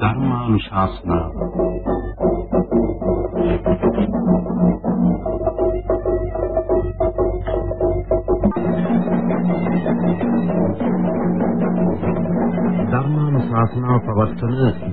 ධර්මානුශාසනාව ධර්මානුශාසනාව පවත්වන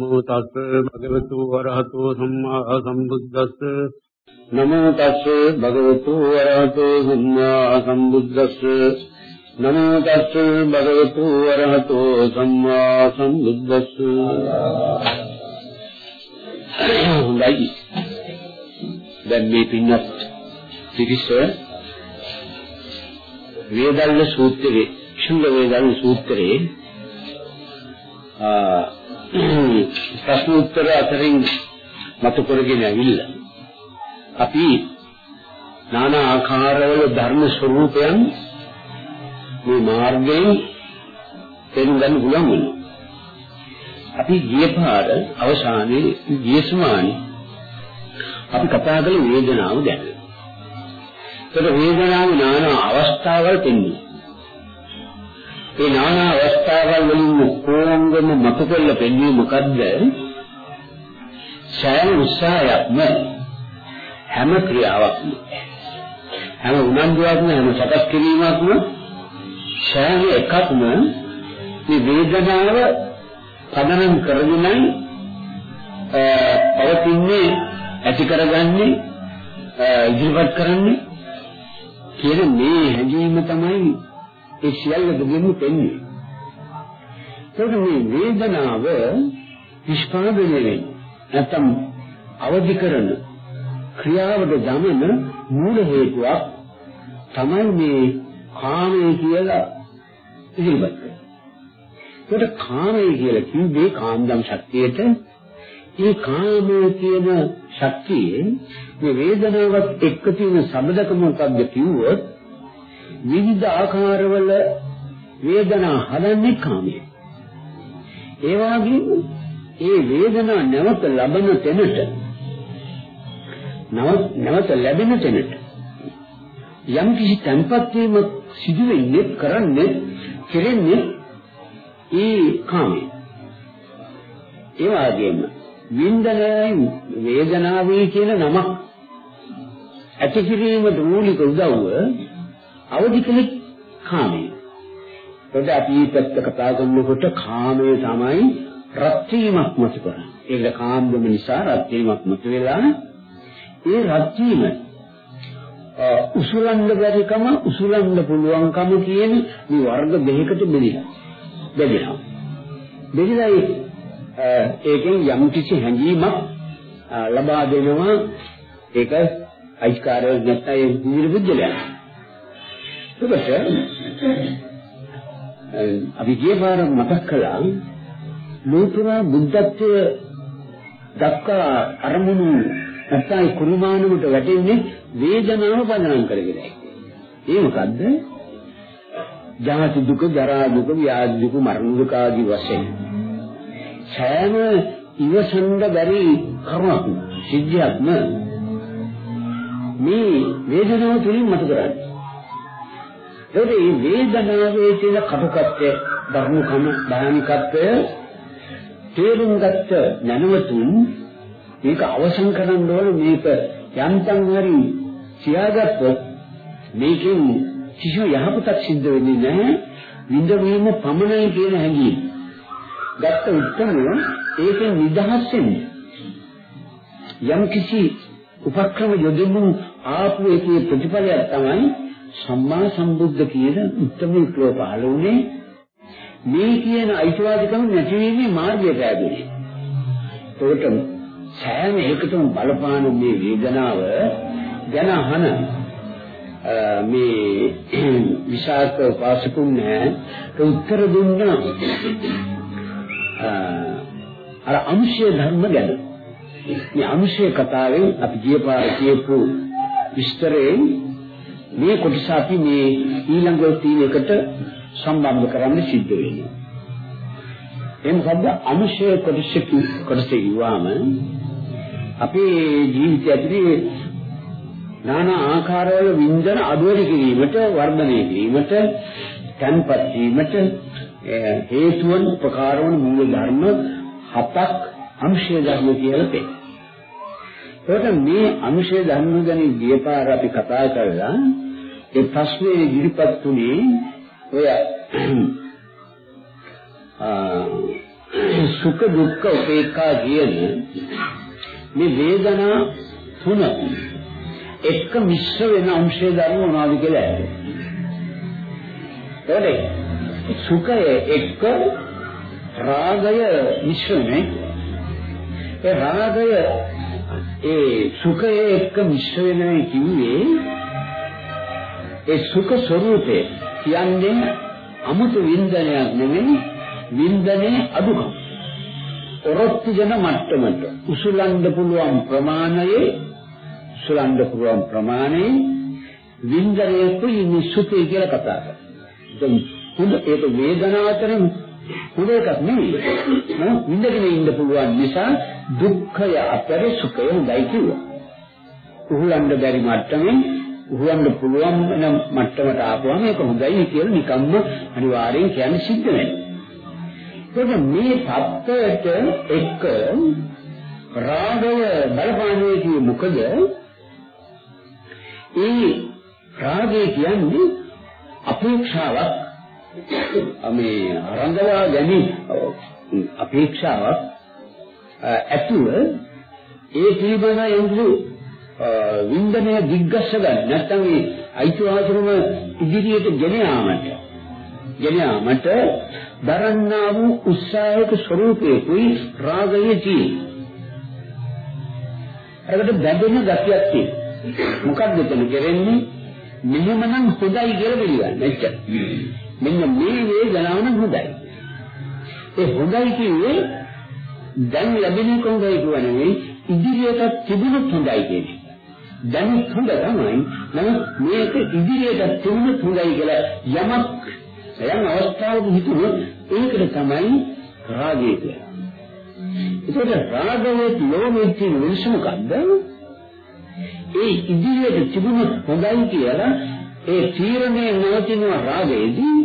නමෝ තස් භගවතු වරහතෝ සම්මා සම්බුද්දස්ස නමෝ තස් භගවතු වරහතෝ සම්මා සම්බුද්දස්ස නමෝ තස් භගවතු වරහතෝ සම්මා සම්බුද්දස්ස හොඳයි. දැන් මේ පින්නත් තිරිස වේදල්ල සූත්‍රයේ ශුල්ල වේදල්ල සූත්‍රයේ ප්‍රශ්න උත්තර අතරින් මතු කරගෙන ඇවිල්ලා අපි নানা ආකාරවල ධර්ම ස්වરૂපයන් මේ මාර්ගයෙන් පෙන්වන්න පුළුවන් වුණා. අපි ගිය පාර අවසානයේ ගිය සමානි අපි කතා කළ වේදනාව ගැන. ඒතර වේදනාවේ নানা අවස්ථාවල් පෙන්වනවා. ඒ নানা අවස්ථාවල් වලින් කොංගම මතු කළ පෙන්වීම මොකද්ද? සෑම උත්සාහයක්ම හැම ක්‍රියාවක්ම හැම උනන්දුවක්ම හැම සකස් කිරීමක්ම සෑම එකක්ම මේ වේදනාව පදනම් කරගෙනයි පවතින්නේ ඇති කරගන්නේ ඉදිරිපත් කරන්නේ කියන මේ හැඟීම තමයි ඒ සියල්ල දෙගෙම පෙන්නේ. ඒකට මේ වේදනාව නිෂ්පාදනය වෙන්නේ නැත්නම් අවදි කරන ක්‍රියාවට දමන මූල හේතුවක් තමයි මේ කාමය කියලා ඉදිරිපත් කරන්නේ. ඒකට කාමය කියලා කිව්වේ කාම්දම් ශක්තියට මේ කාමය කියන ශක්තියේ මේ වේදනාවත් එක්ක තියෙන සම්බදක මොකක්ද කිව්වොත් විවිධ ආකාරවල වේදනා හදන්නේ කාමයේ. ඒ වගේම ඒ වේදනා නැවත ලබන තැනට නැවත ලැබෙන තැනට යම් කිසි තැන්පත් වීමක් සිදු වෙන්නේ කරන්නේ කෙරෙන්නේ ඒ කාමයේ. ඒ වගේම වින්දනයි වේදනාවේ කියන නමක් ඇති කිරීමට මූලික උදව්ව අවදි කළේ කාමය. එතකොට අපි පැත්ත කතා කරනකොට කාමය තමයි රත් වීමක් මත කරන්නේ. ඒක කාම්දම නිසා රත් වීමක් මත වෙලා ඒ රත් වීම උසුලන්න බැරිකම උසුලන්න පුළුවන්කම කියන මේ වර්ග දෙකකට බෙදලා බෙදෙනවා. බෙදලා ඒකෙන් යම් කිසි හැඟීමක් ලබා දෙනවා ඒක අයිස්කාරය නැත්නම් ඒ විදිහට බුද්ධලයන්. එතකොට අපි ගිය පාර මතක් කළා ලෝතුරා බුද්ධත්වය දක්වා අරමුණු නැත්නම් කුරුමානුවට වැටෙන්නේ වේදනාව පදනම් කරගෙනයි. ඒ මොකද්ද? ජාති දුක, ජරා දුක, ව්‍යාධි දුක, මරණ දුක ආදී වශයෙන් සෑම ඉවසන්න බැරි කරුණක් සිද්ධියක්ම මේ වේදනාව තුලින් මතු කරන්නේ. ඒකේ මේ වේදනාවේ තියෙන කටුකත්වය ධර්මකම භයානිකත්වය තේරුම් ගත්ත නැනවතුන් මේක අවසන් කරන්න ඕන මේක යන්තම් හරි සියාගත්තොත් මේකෙන් කිසිම යහපතක් සිද්ධ වෙන්නේ නැහැ විඳවීම පමණයි කියන හැඟීම. ගත්ත උත්තරය ඒකෙන් නිදහස් වෙන්නේ. යම් කිසි උපක්‍රම යොදමින් ආපු එකේ ප්‍රතිඵලයක් තමයි සම්මා සම්බුද්ධ කියන උත්තම වික්‍රෝ පහළ වුණේ මේ කියන අයිතිවාදිකම නැතිවීමේ මාර්ගය පෑදුනේ. ඒකට සෑම එකටම බලපාන මේ වේදනාව ගැන අහන මේ විශාක උපාසකුන් නෑ උත්තර දුන්නා. අර අංශය ධර්ම ගැන. මේ අංශය කතාවෙන් අපි ගියපාර කියපු විස්තරයෙන් මේ කොටස අපි මේ ඊළඟ තියෙන එකට සම්බන්ධ කරන්න සිද්ධ වෙනවා ඒ මොකද්ද අංශය කොටස කොටස කිව්වම අපේ ජීවිතය ඇතුලේ নানা ආකාරවල වින්දන අඩුවෙලි කිරීමට වර්ධනය කිරීමට තන්පත් වීමට හේතුවන් උපකාරවන මූල ධර්ම හතක් අංශය ධර්ම කියලා පෙන්නනවා. ඒකට මේ අංශය ධර්ම ගැන ගියපාර අපි කතා කරලා ඒ ප්‍රශ්නේ ඉදිරිපත් තුනේ ඔය සුඛ දුක්ඛ උපේක්ඛා කියන මේ වේදනා තුන එක්ක මිශ්‍ර වෙන අංශය ධර්ම මොනවද කියලා ඇහුවා. ඒකේ සුඛය එක්ක රාගය මිශ්‍රනේ. ඒ රාගය ඒ සුඛය එක්ක මිශ්‍ර වෙනවා කිව්වේ ඒ සුඛ ස්වરૂපේ කියන්නේ අමුතු වින්දනයක් නෙමෙයි වින්දනේ අදුකම්. ඔරොත්තු ජන මට්ටමට උසුලන්න පුළුවන් ප්‍රමාණයේ සුලන්න පුළුවන් ප්‍රමාණය වින්දනයකුයි නිසුතේ කියලා කතා කරනවා. දැන් හොඳ ඒක වේදනාවතරම හොඳ එකක් නෙවෙයි. නේද? විඳගෙන ඉන්න පුළුවන් නිසා දුක්ඛය අතර සුඛය හොඳයි කිව්වා. උහුලන්න බැරි මට්ටමේ උහුලන්න පුළුවන් වෙන මට්ටමට ආපුවම ඒක හොඳයි කියලා නිකම්ම අනිවාර්යෙන් කියන්න සිද්ධ වෙනවා. ඒක මේ தත්ත්වයට එක්ක රාගය බලපාන්නේ කියේ මොකද? ඒ රාගය කියන්නේ අපේක්ෂාවක් මේ රංගවා ගැනීම අපේක්ෂාවක් ඇතුව ඒ පිළිබඳ යොමු වින්දනය දිග්ගස්ස ගන්න නැත්නම් මේ අයිතිවාසිකම ඉදිරියට ගෙන යාමට ගෙන යාමට දරන්නා වූ උත්සාහයක ස්වરૂපයකුයි රාගයේ තියෙන්නේ. ඒකට බැඳෙන ගතියක් තියෙනවා. මොකක්ද එතන කරන්නේ? මෙහෙමනම් හොඳයි කියලා පිළිගන්න. එච්චර. මෙන්න මේ වේදනාව නම් හොඳයි. ඒ හොඳයි කිව්වේ දැන් ලැබෙන කොහොමයි කියන්නේ ඉදිරියට තිබුණොත් හොඳයි කියන්නේ. දැන් හොඳ තමයි. නමුත් මේක ඉදිරියට තිබුණොත් හොඳයි කියලා යමක් යම් අවස්ථාවක හිතුවොත් ඒකට තමයි රාගය කියන්නේ. ඒකට රාගයේ ලෝභයේ තියෙන වෙනස මොකද්ද? ඒ ඉදිරියට තිබුණොත් හොඳයි කියලා ඒ තීරණය නවතින රාගයේදී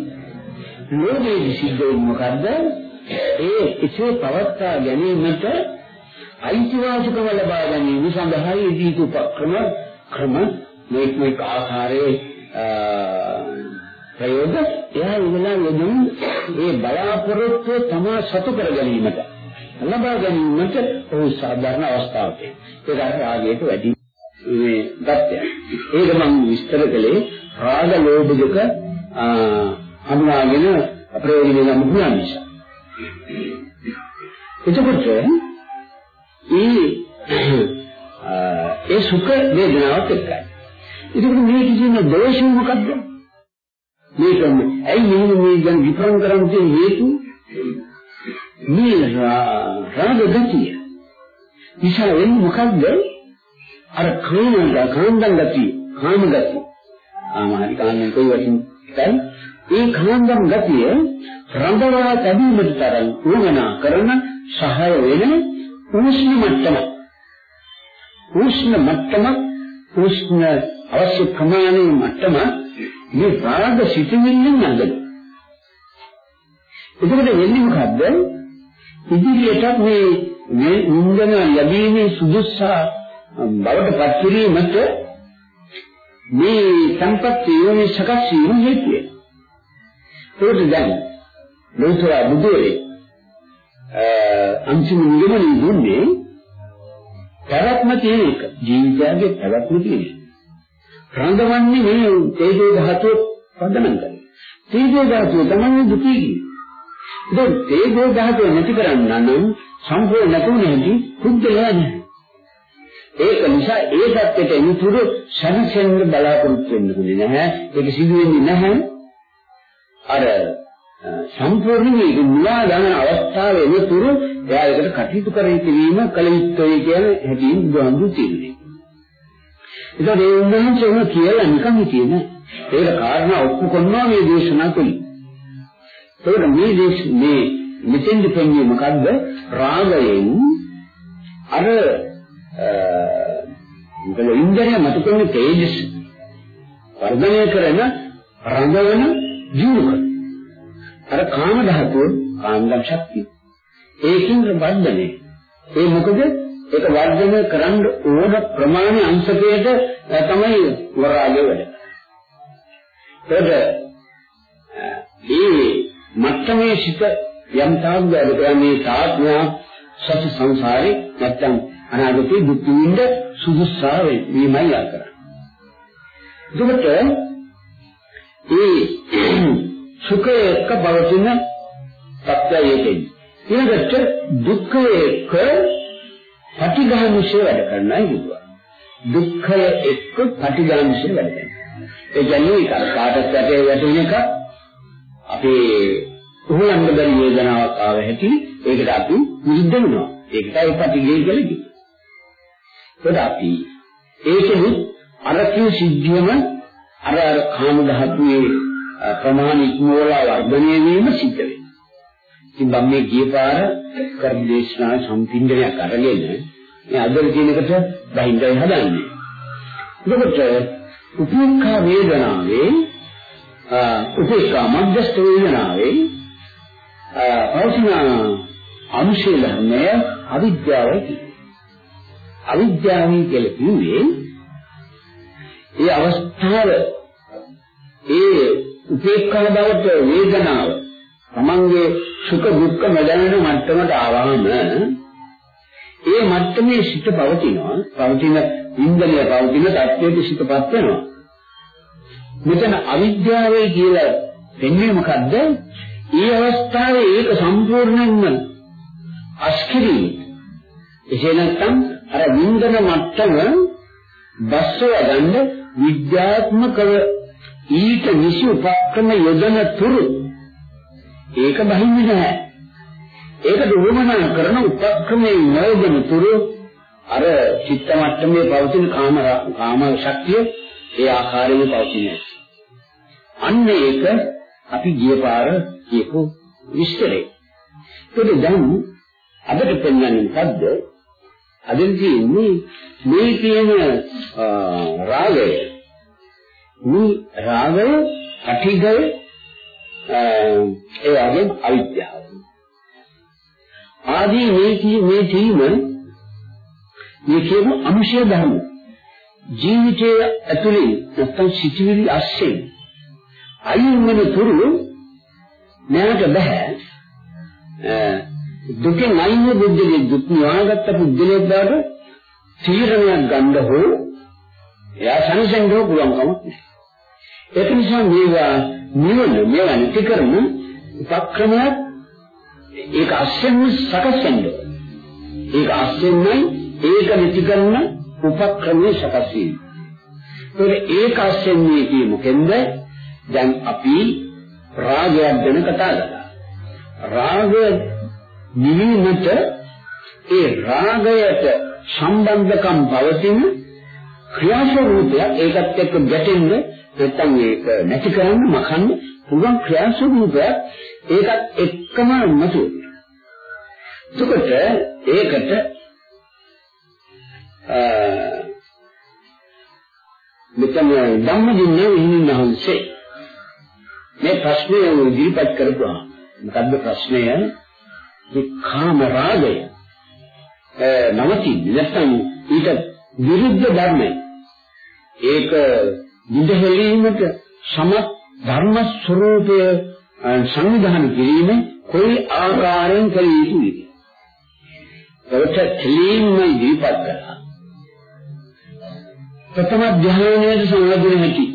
ලෝභයේදී සිද්ධ වෙන්නේ මොකද්ද? ඒ ඉසේ පවත්තා ගැනීමට අයිතිවාසිකම ලබා ගැනීම සඳහා යෙදී උපක්‍රම ක්‍රම මේක මේක ආකාරයේ ප්‍රයෝග එයා ඉවලා යෙදුම් ඒ බලාපොරොත්තු තමා සතු කර ගැනීමට ලබා ගැනීමට ඔහු සාධාරණ අවස්ථාවක් ඒක රාගයට වැඩි මේ தත්ය. ඒක මම විස්තර කළේ රාග ලෝභ දෙක හඳුනාගෙන අප්‍රයෝජනෙ ගන්න පුළුවන් නිසා. එතකොට ඒ ඒ සුඛ වේදනාවත් එක්කයි. ඒකට මේ කිසිම දෝෂයක් මොකද්ද? මේක ඇයි මේ මේ ගැන විපරම් කරන්න තියෙන හේතු? මේ රාග ගතිය. නිසා වෙන්නේ මොකද්ද? අර කාමංග කාන්දන් ගතිය කාම ගතිය ආමාරි කාන්දන් කොයි වටින් දැන් ඒ කාන්දන් ගතිය රඳවා තැබීමට තරම් උවමනා කරන සහාය වෙන උෂ්ණ මට්ටම උෂ්ණ මට්ටම උෂ්ණ අවශ්‍ය ප්‍රමාණයේ මට්ටම මේ රාග සිතුවිල්ලෙන් නැගද එතකොට වෙන්නේ මොකද්ද ඉදිරියට මේ මේ ඉන්දන ලැබීමේ සුදුස්සා බවට පත් කිරීමට මේ සංපත් වීමේ සකස් වීම හේතු වෙනවා. ඒකට දැන් ලෝතර බුදුරේ අන්තිම නිගමනය දුන්නේ පැවැත්ම තියෙන එක. ජීවිතයේ පැවැත්ම තියෙන එක. රඳවන්නේ මේ තේජෝ ධාතුව පදනම් කරගෙන. තේජෝ ධාතුව තමයි දුකී කියන්නේ. දැන් තේජෝ ධාතුව නැති කරන්න නම් සම්පූර්ණ නැතුව නැති කුද්දලා නැහැ. ඒක නිසා ඒ தත්ත්වයට එනතුරු සනසෙන්න බලාපොරොත්තු වෙන්න ඕනේ නැහැ. ඒක සිදු වෙන්නේ නැහැ. අර සම්පූර්ණ මේක මුලා ගන්න අවස්ථාව එනතුරු එයා ඒකට කටයුතු කරේ කිරීම කල යුත්තේ කියන හැටියෙන් බුදුහාමුදුරු කියන්නේ. ඒක ඒ උන්වහන්සේ උන කියලා නිකන් හිටියේ නෑ. ඒක කාරණා ඔප්පු කරනවා මේ දේශනා තුලින්. ඒකට මේ දේශ මේ මෙතෙන් දෙන්නේ මොකද්ද? රාගයෙන් අර මොකද ඉන්ද්‍රිය මත කරන තේජස් වර්ධනය කරන රඳවන ජීවක අර කාම ධාතුව කාන්දම් ශක්තිය. ඒකින් වර්ධනය. ඒ මොකද? ඒක වර්ධනය කරන්න ඕන ප්‍රමාණ අංශකයට තමයි වරාගය වැඩ. කරන්නේ ඒ මත්තමේ සිට යම් තාක් වැඩ කරන්නේ තාත්මා සත්‍ය සංසාරේ නැත්තම් අනාගතේ දුක් විඳ සුදුසා වීමයි ආ කරන්නේ. එතකොට ඒ සුඛයක පවතින සත්‍යයකින් ඊළඟට දුක්ඛයක පටිඝානුෂය වැඩ කරන්නයි කිව්වා. දුක්ඛය එක්ක පටිඝානුෂය වැඩ කරනවා. ඒ කියන්නේ කාටත් ඇටේ වැටෙන එක අපේ උහුලන්න බැරි වේදනාවක් ආව හැටි ඒකට අපි විරුද්ධ වෙනවා. ඒකයි පටිඝය කියලා කියන්නේ. ඒකට අපි ඒකෙදි අර කිය සිද්ධියම අර අර කාම ධාතුවේ ප්‍රමාණ ඉක්මවලා වර්ධනය වීම සිද්ධ වෙනවා. ඉතින් මම මේ ගිය පාර කර්මදේශනා සම්පින්දනයක් අරගෙන මේ අදල් කියන එකට බහින්දයි හදන්නේ. එතකොට උපේක්ඛා වේදනාවේ උපේක්ඛා මධ්‍යස්ථ වේදනාවේ පෞෂණ අංශය ධර්මය අවිද්‍යාවයි කියන්නේ. අවිද්‍යාවයි කියලා කිව්වේ ඒ අවස්ථාව ඒ උපේක්ඛා බවට වේදනාව. තමන්ගේ සුඛ දුක්ඛ නොදැනෙන මට්ටමට ආවම ඒ මට්ටමේ සිට පවතිනවා. පවතින ඉන්ද්‍රිය පවතින තත්ත්වයට සිටපත් වෙනවා. මෙතන අවිද්‍යාවයි කියලා දෙන්නේ මොකද්ද? ඒ අවස්ථාවේ ඒක සම්පූර්ණයෙන්ම අස්කිරී එසේ නැත්නම් අර වින්දන මට්ටම බස්සව ගන්න විද්‍යාත්මකව ඊට විසු උපක්‍රම යොදන තුරු ඒක බහින්නේ නැහැ. ඒකට උවමනා කරන උපක්‍රමයේ යොදන තුරු අර චිත්ත මට්ටමේ පවතින කාම කාම ශක්තිය ඒ ආකාරයෙන් පවතින. අන්න ඒක අපි ගිය පාර කියපු විස්තරේ. ඒකද දැන් අදට පෙන්වන්නේ මොකද්ද? අදින් කියන්නේ මේ කියන රාගය මේ රාගය අටිගය ඒ වගේම අවිද්‍යාව. ආදී මේ මේ තීම මේ කියන අනුශය ධර්ම ජීවිතයේ ඇතුලේ නැත්තම් සිටිවිලි අස්සේ අයින් වෙන තුරු නැවත බෑ. දුකෙන් අයින් වෙ බුද්ධගේ දුක් නිවාගත්ත පුද්ගලයෙක් බවට තීරණයක් ගන්න හෝ එයා සංසංගව පුළුවන්කමක් නැහැ. ඒක නිසා මේවා නිවන මේවා නිති කරන උපක්‍රමයක් ඒක අස්සෙන් සකස් වෙනවා ඒක අස්සෙන්මයි ඒක නිති කරන උපක්‍රමයේ සකස් වීම. ඒක අස්සෙන් මේ කියමුකෙන්ද දැන් අපි රාගයක් ගැන කතා කරා. රාගය නිවීමට ඒ රාගයට සම්බන්ධකම් පවතින ක්‍රියාස්වරූපය ඒකත් එක්ක ගැටෙන්න නැත්තම් ඒක නැති කරන්න මකන්න පුළුවන් ක්‍රියාස්වරූපයක් ඒකත් එක්කම නැතුව. එතකොට ඒකට මෙතන ධම්මදින්න විහිණහන්සේ මේ ප්‍රශ්නය ඉදිරිපත් කරපුවා. මොකද්ද ප්‍රශ්නය? මේ කාම රාගය නවතින්නේ. නැත්නම් ඊට විරුද්ධ ධර්මයි. ඒක විදහෙලීමට සමත් ධර්ම ස්වરૂපය සංවිධානය කිරීම කොයි ආකාරයෙන් කළ යුතුද? ඒකට තලීන්ම ඉදිරිපත් කළා ප්‍රථම ධ්‍යානයේ සංවදින හැටි.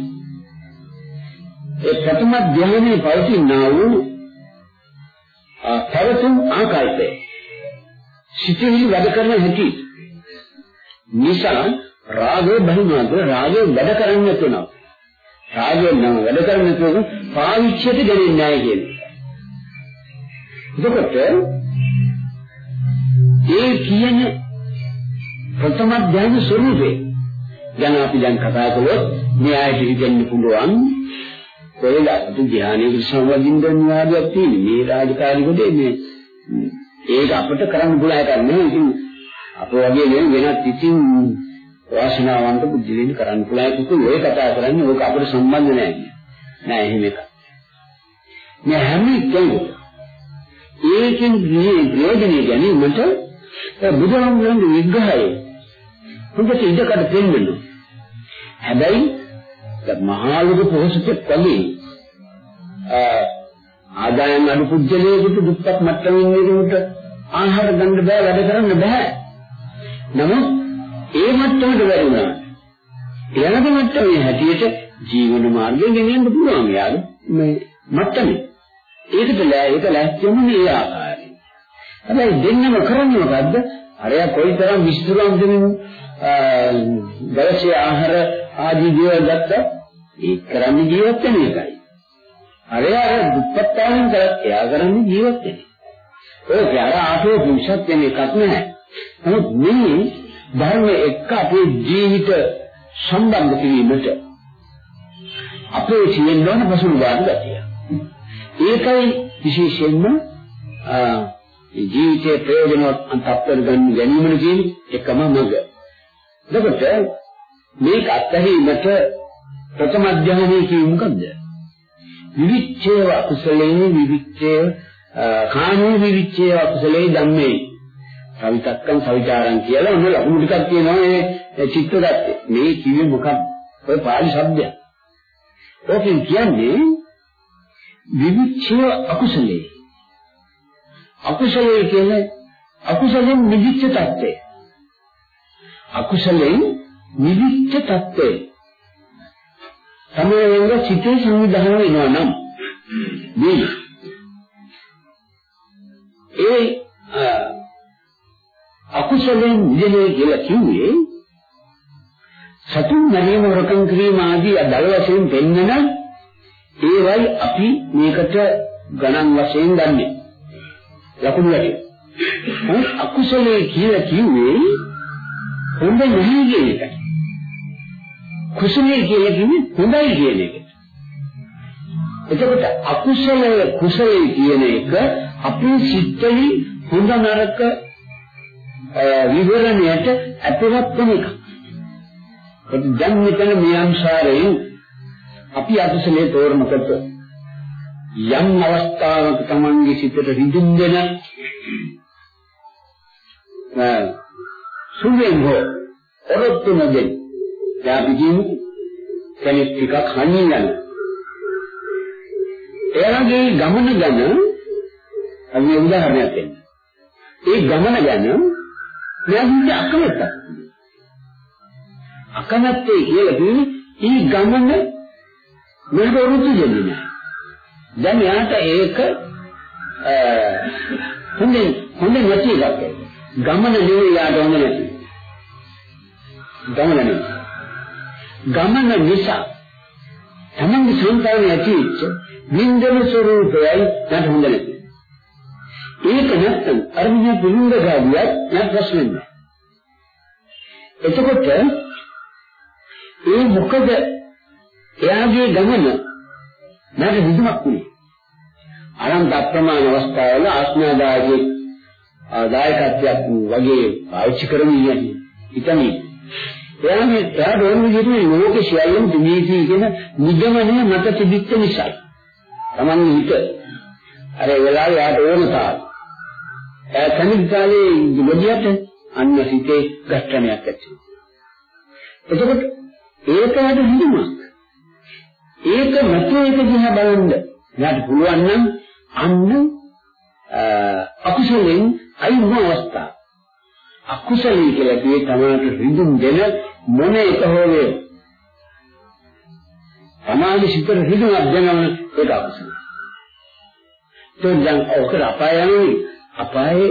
ඒ ප්‍රථම ධ්‍යානයේ පවතිනා වූ පැවතුම් ආකාරය සිටිවිලි වැඩ කරන හැටි නිසා රාගය බහිනවද රාගය වැඩ කරන්න තුනක්. රාගය නම් වැඩ කරන්න තුන පාවිච්චියට දෙන්නේ නැහැ කියන්නේ. එතකොට ඒ කියන ප්‍රථම ඥාන ස්වરૂපේ දැන් අපි දැන් කතා කළොත් මේ ආයත හිතෙන්න පුළුවන් කොහෙලා ධ්‍යානයේ සම්බන්ධින් වාදයක් තියෙන මේ රාජකාරී කොටේ මේ ඒක අපිට කරන්න පුළුවන් එකක් නෙවෙයි ඉතින් අප වගේ නෙවෙයි වෙනත් ඉතින් වාසනාවන්ත බුද්ධිලින් කරන්න පුළුවන්. එකක් ඔය කතා කරන්නේ ඕක අපිට සම්බන්ධ නැහැ නෑ එහෙම එකක්. මේ හැම කෙනෙකුට ඒකෙන් ප්‍රයෝජනෙ ගැනීමට බුදුහාමුදුරන්ගේ විග්‍රහය හොඳට ඉඩකඩ දෙන්නවා හැබැයි මහා ලොකු පොහොසතෙක් වගේ ආදායම් අඩු පුජ්‍යලයකට දුප්පත් මට්ටමින් ඉන්නකොට ආහාර ගන්න බෑ වැඩ කරන්න බෑ. නමුත් ඒ මට්ටමට වැරුණා. ඊළඟ මට්ටමේ හැටියට ජීවන මාර්ගයෙන් ගෙනියන්න පුළුවන් යාළු මේ මට්ටමේ. ඒකට ලෑ ඒක ලැස්තිවන්නේ ඒ ආකාරයෙන්. හැබැයි දෙන්නම කරන්නේ මොකද්ද? අරයා කොයිතරම් විස්තරම් දෙමින් දවසේ ආහාර ආදී දේවල් ගත්තා ඒ කරන්නේ ජීවත් වෙන එකයි. අරය අර දුප්පත්තාවෙන් කරත් එයා කරන්නේ ජීවත් වෙන්නේ. ඔය යාර ආපේ දුෂත් වෙන එකක් නෑ. නමුත් මේ ධර්ම එක්ක අපේ ජීවිත සම්බන්ධ කිරීමට අපේ තියෙන ඕන පසුබාහන ගතිය. ඒකයි විශේෂයෙන්ම ජීවිතයේ ප්‍රයෝජනවත් අන්තප්තර ගන්න ගැනීමන කියන එකම මඟ. එතකොට මේක අත්හැරීමට ප්‍රථම අධ්‍යයනයේ කියන්නේ මොකද්ද? විවිච්ඡේව අකුසලේ විවිච්ඡේව කාමී විවිච්ඡේව අකුසලේ ධම්මේ සවිතක්කම් සවිචාරම් කියලා ඔන්න ලකුණු ටිකක් තියෙනවා මේ චිත්ත ගත්තේ මේ කිව්වේ මොකක්ද? ඔය පාලි શબ્දයක් ඕකෙන් කියන්නේ විවිච්ඡේව අකුසලේ. අකුසලේ කියන්නේ අකුසලෙන් නිවිච්ච තත්ත්වය අකුසලෙන් නිවිච්ච තත්ත්වය සමයෙන්ද සිතේ සංවිධානය වෙනවා නම් මේ ඒ අකුසලෙන් නිදෙන්නේ කියලා කිව්වේ සතුන් මරීම වරකම් කිරීම ආදී දල වශයෙන් දෙන්නන ඒවයි අපි මේකට ගණන් වශයෙන් ගන්නෙ. ලකුණු වැඩි අකුසලයේ කියලා කිව්වේ හොඳ නැහැ කියන එකයි කුසලයේ කියලා කියන්නේ හොඳයි කියන එක. එතකොට අකුසලය කුසලයේ කියන එක අපේ සිත්ෙහි හොඳ නරක විවරණයට ඇතුළත් වෙන එක. දැන් මෙතන මේ අංශාරයෙන් අපි අකුසලයේ තෝරනකොට යම් අවස්ථාවක Tamange සිතට රිදුම් දෙන සුවෙන් හෝ ඔරොත්තු නොදෙන්නේ දැන් අපි කියමු කෙනෙක් ටිකක් හනින් යන. එයාගේ ගමන ගැන අපි උදාහරණයක් දෙන්න. ඒ ගමන ගැන මෙයාගේ අකමැත්තක්. අකමැත්තේ කියලා කියන්නේ මේ ගමන මෙහෙට වරුතු දෙන්නේ නැහැ. දැන් යාට ඒක හොඳින් හොඳින් නැති එකක්. ගමන නෙවෙයි යාට හොඳ නැති. ගමන නෙවෙයි. ගමන නිසා තමන්ගේ සංකාරය ඇතිවෙච්ච වින්දන ස්වરૂපයයි නැත් හොඳ නැති. ඒක නැත්තම් අරමුණ පිළිඳ ගාවියක් නැත් ප්‍රශ්නේ නැහැ. එතකොට ඒ මොකද එයාගේ ගමන නැට විදුමක් නෙවෙයි. අනන්ත අප්‍රමාණ අවස්ථාවල ආස්නාදායකේ ආදායකත්වයක් වගේ පාවිච්චි කරමින් යන්නේ. ඉතනේ එයා මේ එයාට ඕන විදිහට ලෝක සියල්ලම දුමීති කියන නිගමනය මත තිබිච්ච නිසා. Taman හිත අර වෙලාවේ එයාට ඕන තාල. ඒ කනිකාලේ ගොඩියට අන්න හිතේ ගැටණයක් ඇති එතකොට ඒකට හිදුමක්. ඒක මත ඒක දිහා බලන්න. එයාට පුළුවන් නම් අන්න අකුසලෙන් අයින් වූ අවස්ථාව. අකුසලී කියලා කියේ තමයි රිදුම් දෙන මොන එක හෝ වේ. සමාධි සිතට රිදුමක් දෙනවන ඒක අකුසල. તો දැන් ඔකර අපාය යන්නේ අපායේ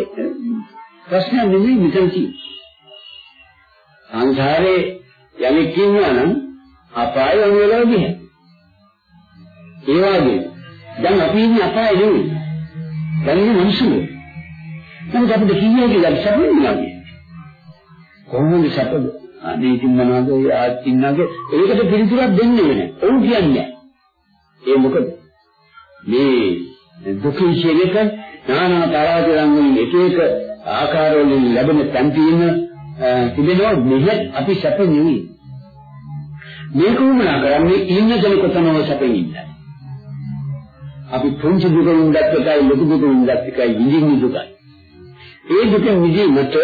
ප්‍රශ්න නෙමෙයි මෙතන තියෙන්නේ. සංසාරේ යමෙක් ඉන්නවා නම් අපාය වුණ වෙලාව ගියා. ඒ වගේ දැන් අපි ඉන්නේ අපාය නෙවෙයි. දැන් ඉන්නේ මිනිස්සු. නමුත් අපිට කියන්නේ කියලා සැපෙන්නේ කොහොමද සැපද? අනේ ඉතින් මොනවද ඔය ආච්චින්නගේ ඒකට පිළිතුරක් දෙන්නේ නැහැ. ඔව් කියන්නේ. ඒ මොකද? මේ දුකේ කියන එක නානා තරහතරන් වලින් එක එක ආකාරවලින් ලැබෙන තන් තියෙන තිබෙනවා මෙහෙත් අපි සැප නෙවෙයි. මේක වුණා කරන්නේ ඉන්න කෙනෙක් තමයි සැපෙන් ඉන්නේ. අපි පුංචි දුකින් දැක්ක එකයි ලොකු දුකින් දැක්ක එකයි විඳින්න දුකයි. ඒ දුකෙන් මිදීමට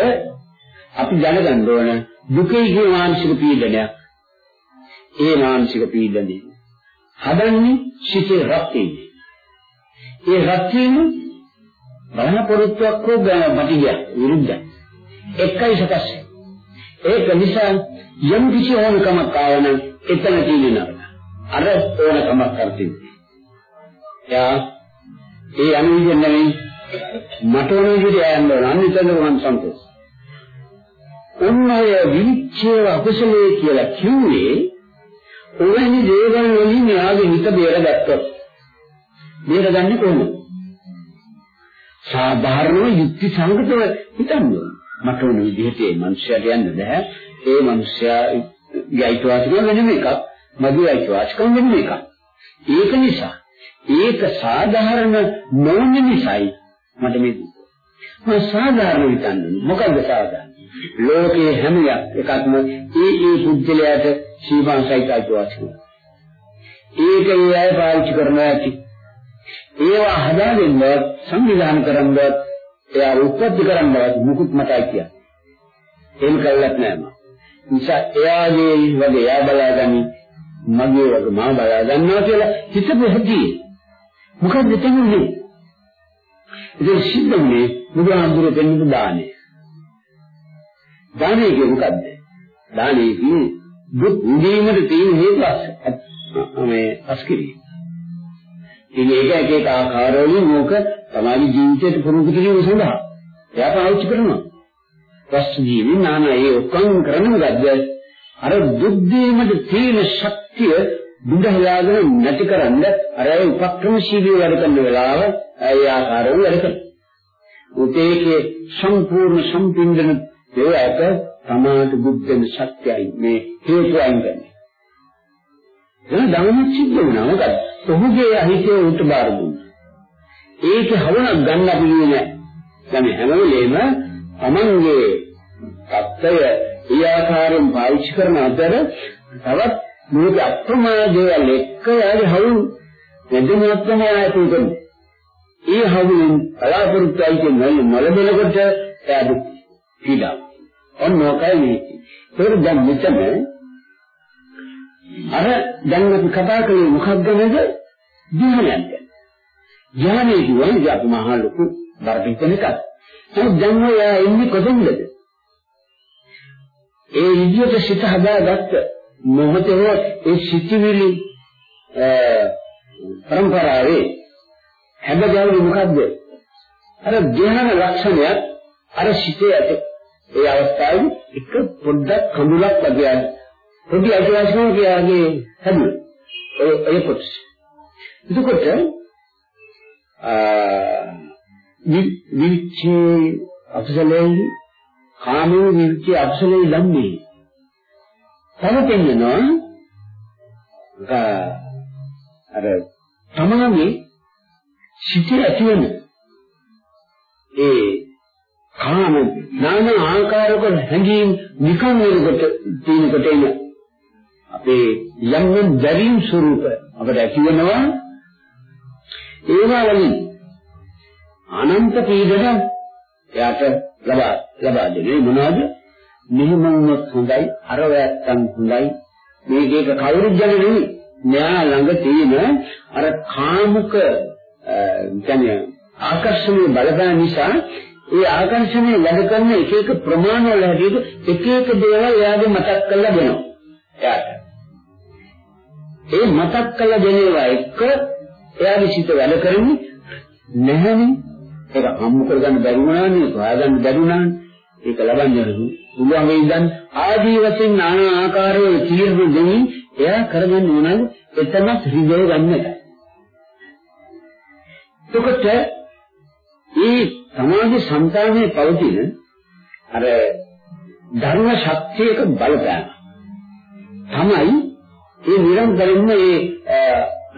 අපි දැනගන්න ඕන දුකේ කියන මානසික පීඩනයක්. ඒ මානසික පීඩනේ හදන්නේ සිතේ රක්තේ. ඒ රක්තේම බලාපොරොත්තුවක් හෝ මතිය විරුද්ධයි. එකයි සකස්. ඒක නිසා යම් කිසි ඕනකමක් ආවන එතන තියෙනවා. අර ඕනකමක් කරතියි. යා ඒ අනුවිදෙන් නෙවෙයි මට ඕන විදිහට යන්න ඕන අනිතන මම සන්තෝෂ. උන්නය විචේව අකුසලයේ කියලා කිව්වේ ඔවැනි දේවල් වලින් යාගේ හිත බේරගත්තොත් බේරගන්නේ කොහොමද? සාධාරණ යුක්ති සංගතව හිතන්න මට ඕන විදිහට මේ මනුස්සයාට යන්න බෑ. ඒ මනුස්සයා යයිතවාසිකම වෙනම එකක්. මගේ යයිතවාසිකම වෙනම එකක්. ඒක නිසා ඒක සාධාරණ නොවන නිසායි මට මේ දුක. මම සාධාරණ හිතන්නේ මොකද්ද සාධාරණ? ලෝකයේ හැම එකක්ම ඒ ඒ පුද්ගලයාට සීමා සහිතයි වාසිකම. ඒක ඒ අය පාවිච්චි කරනවා ඇති. ඒවා හදාගන්න සංවිධානය කරන්නවත් එයා උත්පත්ති කරන්නවත් මුකුත් මතයි කියන්නේ. එහෙම කළත් නෑ මම. නිසා එයාගේ වගේ එයා බලාගනි මගේ වගේ මම බලා ගන්නවා කියලා හිතපු හැටි. මොකද දෙතන්නේ? ඉතින් සිද්ධුනේ බුදුහාමුදුරුවෝ දෙන්නු දානේ. දානේ කිය මොකද්ද? දානේ කියන්නේ දුක් විඳීමට තියෙන හේතුවක් මේ අස්කිරි. ඉතින් ඒක එක එක ආකාරවලින් මොක තමයි ජීවිතයට පුරුදු කිරීම සඳහා එයා පාවිච්චි කරනවා. වස්තු ජීවි නානා ඒ ඔක්කොම කරන්නේ මොකද්ද? අර දුක් දීමට තියෙන ශක්තිය දුඳ හොයාගෙන නැතිකරන්න අර ඒ උපක්‍රමශීලී වැඩ කරන වෙලාව ඒ ආකාරයෙන් වැඩ කරනවා. උතේකේ සම්පූර්ණ සම්පින්දන ඒකට තමාට බුද්ධෙන් ශක්තියයි මේ හේතු අයින් කරන්නේ. එන ධර්ම සිද්ධ වුණා මොකද? ඔහුගේ අහිතේ උට බාර දුන්නා. ඒක හවුනක් ගන්න අපි නෑ. දැන් හැම වෙලේම Tamanගේ தත්ය ඒ ආකාරයෙන් පාවිච්චි කරන අතර තවත් මේක අප්‍රමාදයේ ලෙක්ක යාගේ හවුන් දෙදුනත්තම ආයතන කරන. ඒ හවුන් බලාපොරොත්තුයි කියන මලබලකට තාදු පීඩා. ඔන්නෝකයි මේක. ඒක දැන් මෙතන අර දැන් අපි කතා කරේ මොකක්ද නේද? ධ්‍යානයක්. ධ්‍යානයේ කියන්නේ අපි මහා ලොකු වර්ධිතන එකක්. ඒ දැන් ඔය ඉන්නේ කොතනද? ඒ විදියට සිත හදාගත්ත මොහොතේ ඒ සිතිවිලි පරම්පරාවේ හැබැයි මොකද්ද? අර ධ්‍යාන ලක්ෂණයක් අර සිතේ ඇත. ඒ අවස්ථාවේ එක පොඩ්ඩක් කඳුලක් වගේ පොඩි අයිතිවාසිකම් කියාගේ හැදුව. ඔය ඔය කොටස. එතකොට ආ විවිච්චේ අකුසලයේ කාමයේ විවිච්චේ අකුසලයේ ලම්මේ. තව පෙන්නනවා අර තමගේ සිටි ඇතිවෙන ඒ කාම নানা ආකාරක හැඟීම් නිකන් වෙනකොට තියෙනකොට එන අපේ යම් යම් දැරීම් ස්වરૂප අපට ඇති වෙනවා ඒවා වලින් අනන්ත පීඩන එයාට ලබා ලබා දෙන්නේ මොනවද මෙහෙම වුණොත් හොඳයි අර වැත්තන් හොඳයි මේකේක කවුරුත් ජන නෙවෙයි මෙයා ළඟ තියෙන අර කාමක කියන්නේ ආකර්ෂණීය බලපෑම නිසා ඒ ආකර්ෂණය වැඩ කරන එක එක ප්‍රමාණ වල හැටියට එක එක දේවල් එයාගේ මතක් කරලා දෙනවා. එයාට. ඒ මතක් කරලා දෙනවා එක එයාගේ සිත වැඩ කරන්නේ නැහැනේ. ඒක හම්බ කරගන්න බැරි වුණානේ, හොයාගන්න බැරි වුණානේ. ඒක ලබන්නේ පුළුවන් වෙයි දැන් ආදී වශයෙන් নানা ආකාරයේ තීරණ දෙමින් එයා කරගන්න ඕනද එතනත් හෘදය ගන්න එක. එතකොට ඒ සමාජ සංතානයේ පවතින අර ධර්ම ශක්තියක බලපෑම තමයි ඒ නිරන්තරයෙන්ම ඒ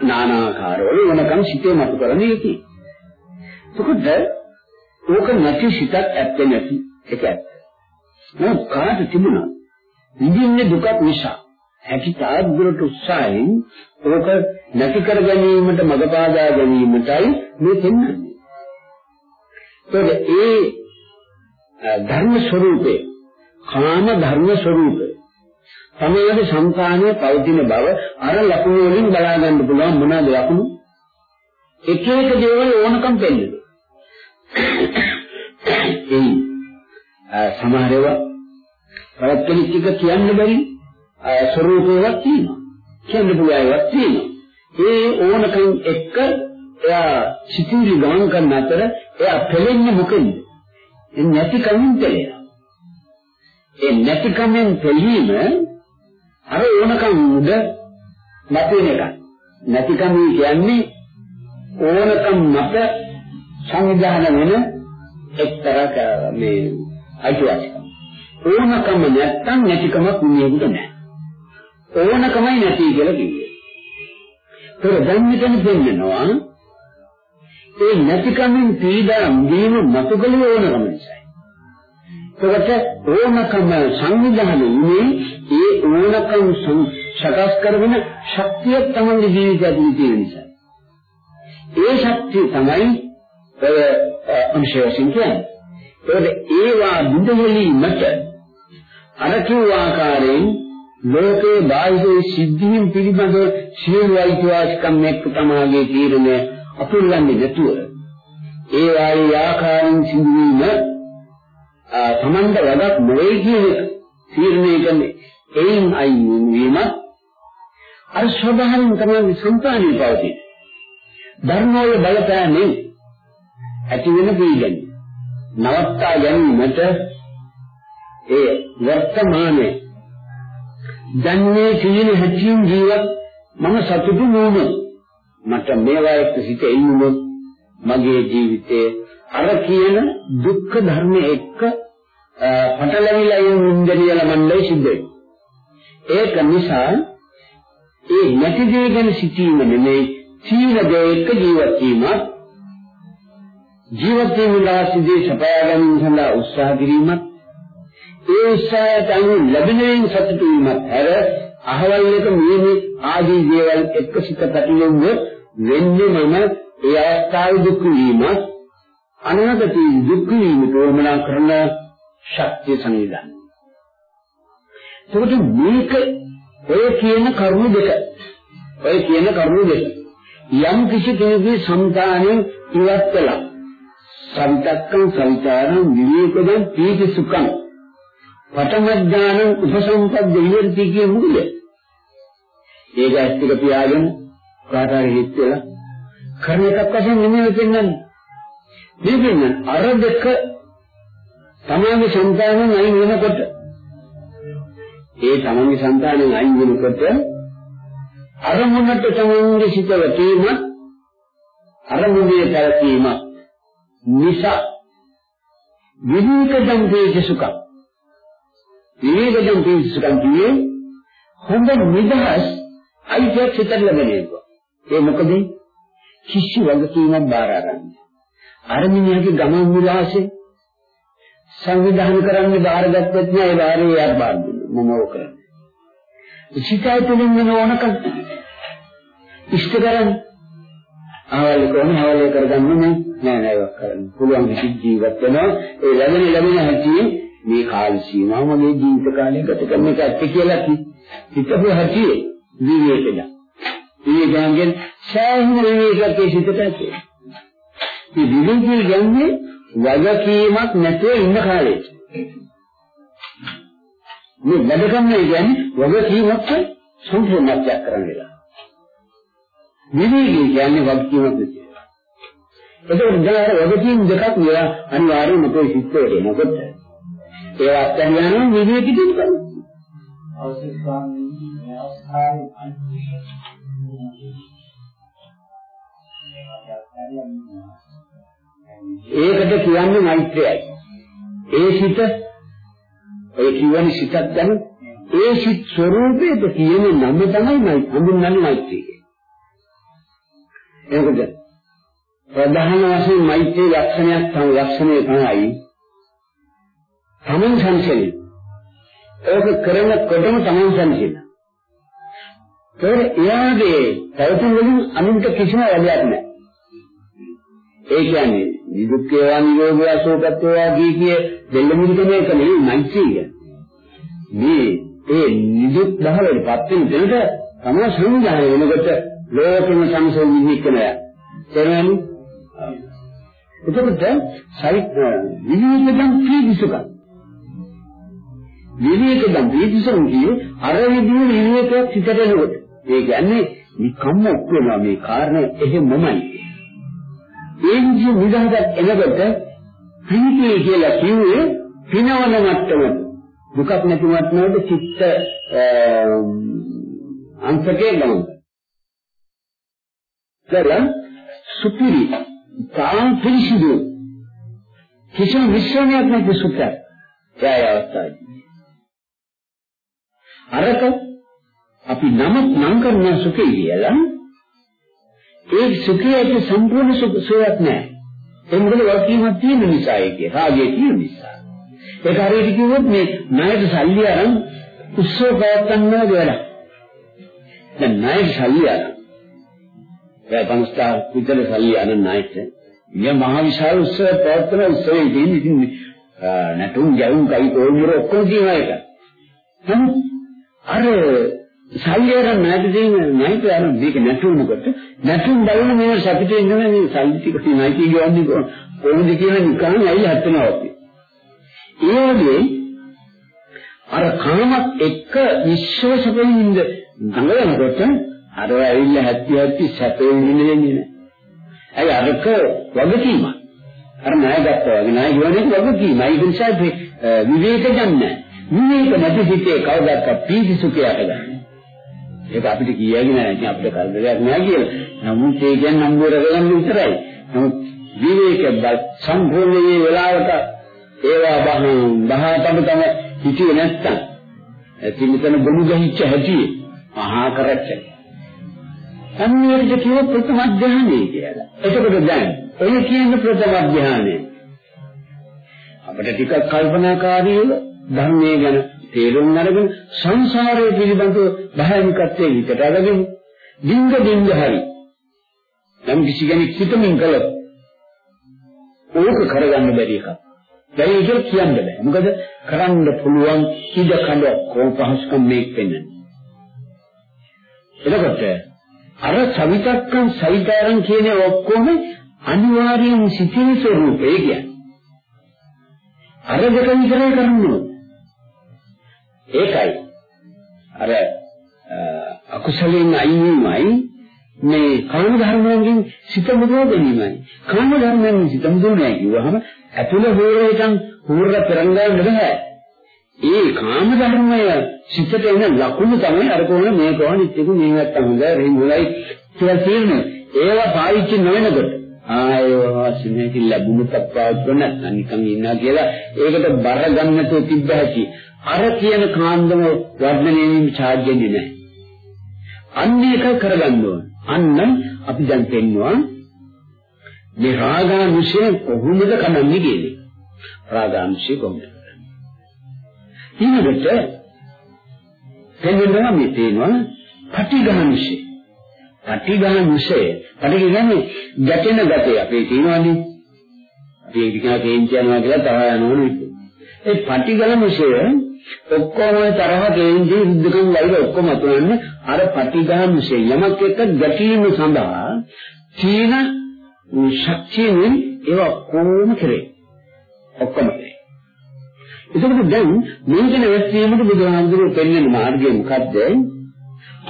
නානාකාරවල වෙනකම් සිතේ මතු කරන්නේ කි. එතකොට ඕක නැති සිතක් ඇත්තේ නැති ඒක ඇත්ත. නමුත් කාට තිබුණා විඳින්නේ දුකක් නිසා හැකි තාක් දුරට උත්සාහයෙන් ඕක නැති කර ගැනීමට මඟ පාදා ගැනීමටයි මේ දෙන්නේ. ඒකේ ඒ ධර්ම ස්වરૂපේ කාම ධර්ම ස්වરૂපේ තමයිගේ සංකාණයේ පවතින බව අර ලකුණු වලින් බලා ගන්න පුළුවන් මොනවාද ලකුණු? එක එක දේවල් ඕනකම් දෙන්නේ ඒ සමහර ඒවා තවත් කෙනෙක් එක කියන්න බැරි ස්වરૂපයක් තියෙනවා. කියන්න පුළුවන් ඒවාක් තියෙනවා. ඒ ඕනකම් එක්ක එයා සිතිවිලි ගමන් කරන අතර එයා පෙළෙන්නේ මොකෙන්ද? ඒ නැති කමින් පෙළෙනවා. ඒ නැති කමින් පෙළීම අර ඕනකම් උඩ නැති එක. නැතිකම කියන්නේ ඕනකම් මත සංවිධාන වෙන එක්තරා මේ අයිතිවාසිකම්. ඕනකම නැත්තම් නැතිකමක් නියෙකුට නැහැ. ඕනකමයි නැති කියලා කිව්වේ. ඒක දැන් මෙතන දෙන්නවා ඒ නැතිකමින් පීඩා වීම මතුකලේ ඕනකම නිසා. ඒකට ඕනකම සංවිධානය උනේ ඒ ඕනකම් සකස් කරගෙන ශක්තිය තමයි ජීවිතය ඇතුළේ තියෙන නිසා. ඒ ශක්තිය තමයි ඔය අංශය වශයෙන් කියන්නේ. ඒකට ඒවා බුදුහෙලීමට අර කිව් ආකාරයෙන් ලෝකේ බාහිර සිද්ධීන් පිළිබඳ සියලු අයිතිවාසිකම් එක්ක තමාගේ තීරණය අපුල්ලන්නේ නැතුව ඒ වායේ ආකාරයෙන් සිදුවීම තමන්ට වැඩක් නොවේ කියන එක තීරණය කරන්නේ එයින් අයින් වීම අර ස්වභාවයෙන් තමයි සංකාණී පවතින. ධර්මෝය බලපෑමෙන් ඇති වෙන පීඩන. නවත්තා ගැනීමට ඒ වර්තමානයේ දැන්නේ තියෙන හැටියෙන් ජීවත් මම සතුටු නුනු මට මේවා එක්ක සිට ඉන්නොත් මගේ ජීවිතේ අර කියන දුක්ඛ ධර්ම එක්ක පටලැවිලා ඉඳිය ලමන්නේ සිද්ධ වෙනවා. ඒක නිසා ඒ නැති දේ ගැන සිතීම නෙමෙයි සීල දෙයක ජීවත් වීම ජීවත් වීම ලාසිදී සපයා ගැනීම සඳහා උත්සාහ කිරීමත් ඒ උත්සාහයට අනුව ලැබෙනින් සතුටු වීමත් හැර අහවල් එක මේ ආදී දේවල් එක්ක සිත පැටලෙන්න වෙන්නේ මම ඒ අවස්ථාවේ දුක් වීමත් අනාගතයේ දුක් වීමට උවමනා කරන ශක්තිය සංවිධානය එතකොට මේක ඔය කියන කරුණු දෙක ඔය කියන කරුණු දෙක යම් කිසි කෙනෙකුගේ సంతානෙන් ඉවත් කළා. සවිතක්කං සවිචාරං විවේකදං පීති සුඛං. පඨමඥානං උපසම්පද්ද විහෙරති කිය මුකුද? ඒක ඇත්තක පියාගෙන කාටරි හිත වෙලා කරන එකක් වශයෙන් නෙමෙයි පෙන්වන්නේ මේකෙන් අර දෙක තමන්ගේ సంతානෙන් අයින් වෙනකොට ඒ තමන්ගේ సంతානෙන් අයින් වෙනකොට අර මොනට තමන්ගේ සිතවතීම අර මොනේ පැවතීම නිසා විවිධකම් තේජසුක විවිධකම් තේජසුකම් කියේ හොඳ නිදහස් අයිතියක් සිතට ලැබෙනවා ඒ මොකද? කිසි වගකීමක් බාර ගන්නෑ අර මිනිහගේ ගමන් විලාසෙ සංවිධානය කරන්න බාරගත්තත් නෑ ඒ වාරේ යක් බාර දුන්නා මම ඕක කරන්නේ. සිතයි තුලින් වෙන ඕනකම් ඉෂ්ට කරන්නේ. ආවල් කොහොම ආවල් කරගන්නේ නෑ නෑ ඒක කරන්න. පුළුවන් ජීවත් වෙනවා ඒ ලැබෙන ලැබෙන හැටි මේ කාල සීමාව මගේ ජීවිත කාලය ගත කරන එක ඇත්ත කියලා හිතපු හැටි විවේකද. විවේකයෙන් සෑහෙන විවේකයක් ඒ සිතට ඇති. මේ විවේකී කියන්නේ වගකීමක් නැතුව ඉන්න කාලේ. මේ වැඩකම් කියන්නේ වගකීමක් සම්පූර්ණත්වයක් කරන්න වෙලා. විවේකී කියන්නේ වගකීමක් නෙවෙයි. එතකොට දැන් වගකීම් දෙකක් නේද අනිවාර්යයෙන්ම કોઈ සිත් වෙන්නේ මොකද? ඒ අත්හැරියා නම් විවේකීව කරනවා. අවශ්‍ය ස්වාමීන් මේ අවස්ථාවේ අන්තිම ඒකට කියන්නේ මෛත්‍රියයි. ඒ සිත ඒ කියවන සිතක් ගැන ඒ සිත් ස්වરૂපයේද කියන නම තමයි හඳුන්වන්නේ මෛත්‍රිය කියන්නේ. එතකොට ප්‍රධාන වශයෙන් මෛත්‍රී ලක්ෂණයක් තමයි ලක්ෂණය තමයි තමන් සංසලෙන. ඒක කරනකොටම තමන් සංසලෙන. ඒක එයාගේ පැවතුම් වලින් අනුන්ට කිසිම වැඩක් නැහැ. ඒ කියන්නේ නිදුක් වේවා නිරෝගී අශෝකත් වේවා දී කිය දෙල්ලමින් කියන එක නෙවෙයි මෛත්‍රිය කියන්නේ. මේ ඒ නිදුක් දහවලපත් වෙන දෙයට තමයි සංඥා වෙනකොට ලෝකෙම සංසෝධ විහිකනය. තේරෙනවද? එතකොට සයිත් විවිධකම් ප්‍රීතිසුඛ. විවිධකම් ප්‍රීතිසුඛ කියේ අර විදිහේ විවිධකයක් සිතට එනකොට. ඒ කියන්නේ නිකම්ම ඔක්කොම මේ කාරණේ එහෙමමයි. ඒ විදිහ නිදහසක් එනකොට ප්‍රීතිය කියලා කිව්වේ පිනවන මට්ටමට. දුකක් නැති මට්ටමට චිත්ත අංශකේ ගමන. කරලා සුපිරි තාම පිළිසිදු කිසිම විශ්‍රමයක් නැති සුඛය. ඒ අවස්ථාවේ. අරක අපි නමක් නම් කරන සුඛය කියලා ඒ සුඛයට සම්පූර්ණ සුඛයක් නැහැ. ඒ මොකද වර්තීමක් තියෙන නිසා ඒකේ රාගය තියෙන නිසා. ඒක හරියට කිව්වොත් මේ ණයට සල්ලි අරන් උත්සව පවත්වන්න දෙයක්. දැන් ණයට සල්ලි අරන් ඒ පන්ස්ථා විතර සල්ලි අරන් ණයට මේ මහ විශාල උත්සව පවත්වන උත්සවයේ තියෙන ඉතින් නැටුම් ගැවුම් කයි කොල්මර ඔක්කොම තියෙන එක. නමුත් අර සල්ලියරන් නැති දෙන නැති අර මේක නැතුනකොට නැතුන් බලන මේ සතුටේ ඉන්න මේ සල්ලි ටික තියෙනයි කියන්නේ කොහොමද කියන නිකන් ඇයි හත්නවා වගේ. ඒ වගේ අර කාමත් එක්ක විශ්වාසයෙන් ඉඳ දඟලනකොට අර ඇවිල්ලා හැත්ති හැත්ති සැපේ ඉන්නේ නෑ. ඇයි අරක වගකීමක්. අර ණය ගත්තා වගේ ණය ගෙවන්නේ වගකීමයි. ඒ නිසා විවේක ගන්න. විවේක නැති සිටේ කවදාවත් පීති සුඛයට ගන්න. ඒක අපිට කියන්න නෑ. ඉතින් අපිට කරදරයක් නෑ කියලා. නමුත් ඒ කියන්නේ නම්බුවර ගන්න විතරයි. නමුත් විවේක සම්පූර්ණයේ වෙලාවට ඒවා බහන් බහතම තම හිතියේ නැත්තම් එතින් මෙතන ගොනු ගහිච්ච හැටි මහා කරච්ච. අන්නේට කියව ප්‍රථම ධ්‍යානෙ කියලා. එතකොට දැන් ඔය කියන්නේ ප්‍රථම ධ්‍යානෙ. අපිට ටිකක් කල්පනාකාරීව ධර්මයේ ගැන තේරුම් අරගෙන සංසාරයේ පිළිබඳව භයානකත්වයේ විකට අරගෙන ඩිංග ඩිංග හරි නම් කිසි කෙනෙක් හිතමින් කළොත් ඕක කරගන්න බැරි එකක්. බැරි කියලා කියන්න බෑ. මොකද කරන්න පුළුවන් ඉඩ කඩ කොහොම පහසුකම් මේක වෙන්නේ. එතකොට අර සවිතක්කම් සවිතරම් කියන ඔක්කොම අනිවාර්යයෙන් සිටින ස්වરૂපේ කියන්නේ. අර දෙක විතරයි කරන්නේ. ඒකයි. අර අකුසලයෙන් අයින්වීමයි මේ කාම ධර්මයෙන් සිත මුදව ගැනීමයි. කාම ධර්මයෙන් සිත මුදවන්නේ කිව්වහම ඇතුළ හෝරේටන් හෝර පෙරංගන්න බෑ. ඒ කාම ධර්මය සිතට එන ලකුණු තමයි අර කොහොම මේ කොහොම ඉතිකු මේ නැත්තම් හොඳයි රෙහිමුලයි කියලා තියෙන්නේ. ඒවා පාවිච්චි නොවනකොට ආයෝ වාසිනේ ලැබුණු තත්පාවත් නැත්නම් නිකන් ඉන්නවා කියලා ඒකට බර ගන්නතෝ තිබ්බ හැටි. අර කියන කාන්දම වර්ධනයේ විචාර්ජෙන්නේ නැහැ. අන්න ඒක කරගන්න ඕන. අන්න අපි දැන් පෙන්නවා මේ රාගානුශය කොහොමද කමන්නේ කියන්නේ. රාගානුශය කොහොමද? ඊළඟට පෙන්වනවා මේ තේනවා පටිඝානුශය. පටිඝානුශය. පටිඝ කියන්නේ ගැටෙන ගතිය අපේ තියෙනවානේ. අපි ඒක කියන කේන්ති යනවා කියලා තරහ යනවනේ. ඒ පටිඝානුශය ඔක්කොම තරහ කේන්ති සුද්ධකම් වයිද ඔක්කොම අතුරන්නේ අර පටිඝානුශය යමක් එක්ක ගැටීම සඳහා චීන ශක්තියෙන් ඒවා කොහොම කරේ. ඔක්කොම කරේ. එතකොට දැන් මේක නැවැත්වීමට බුදුහාමුදුරුවෝ පෙන්වන මාර්ගය මොකද්ද?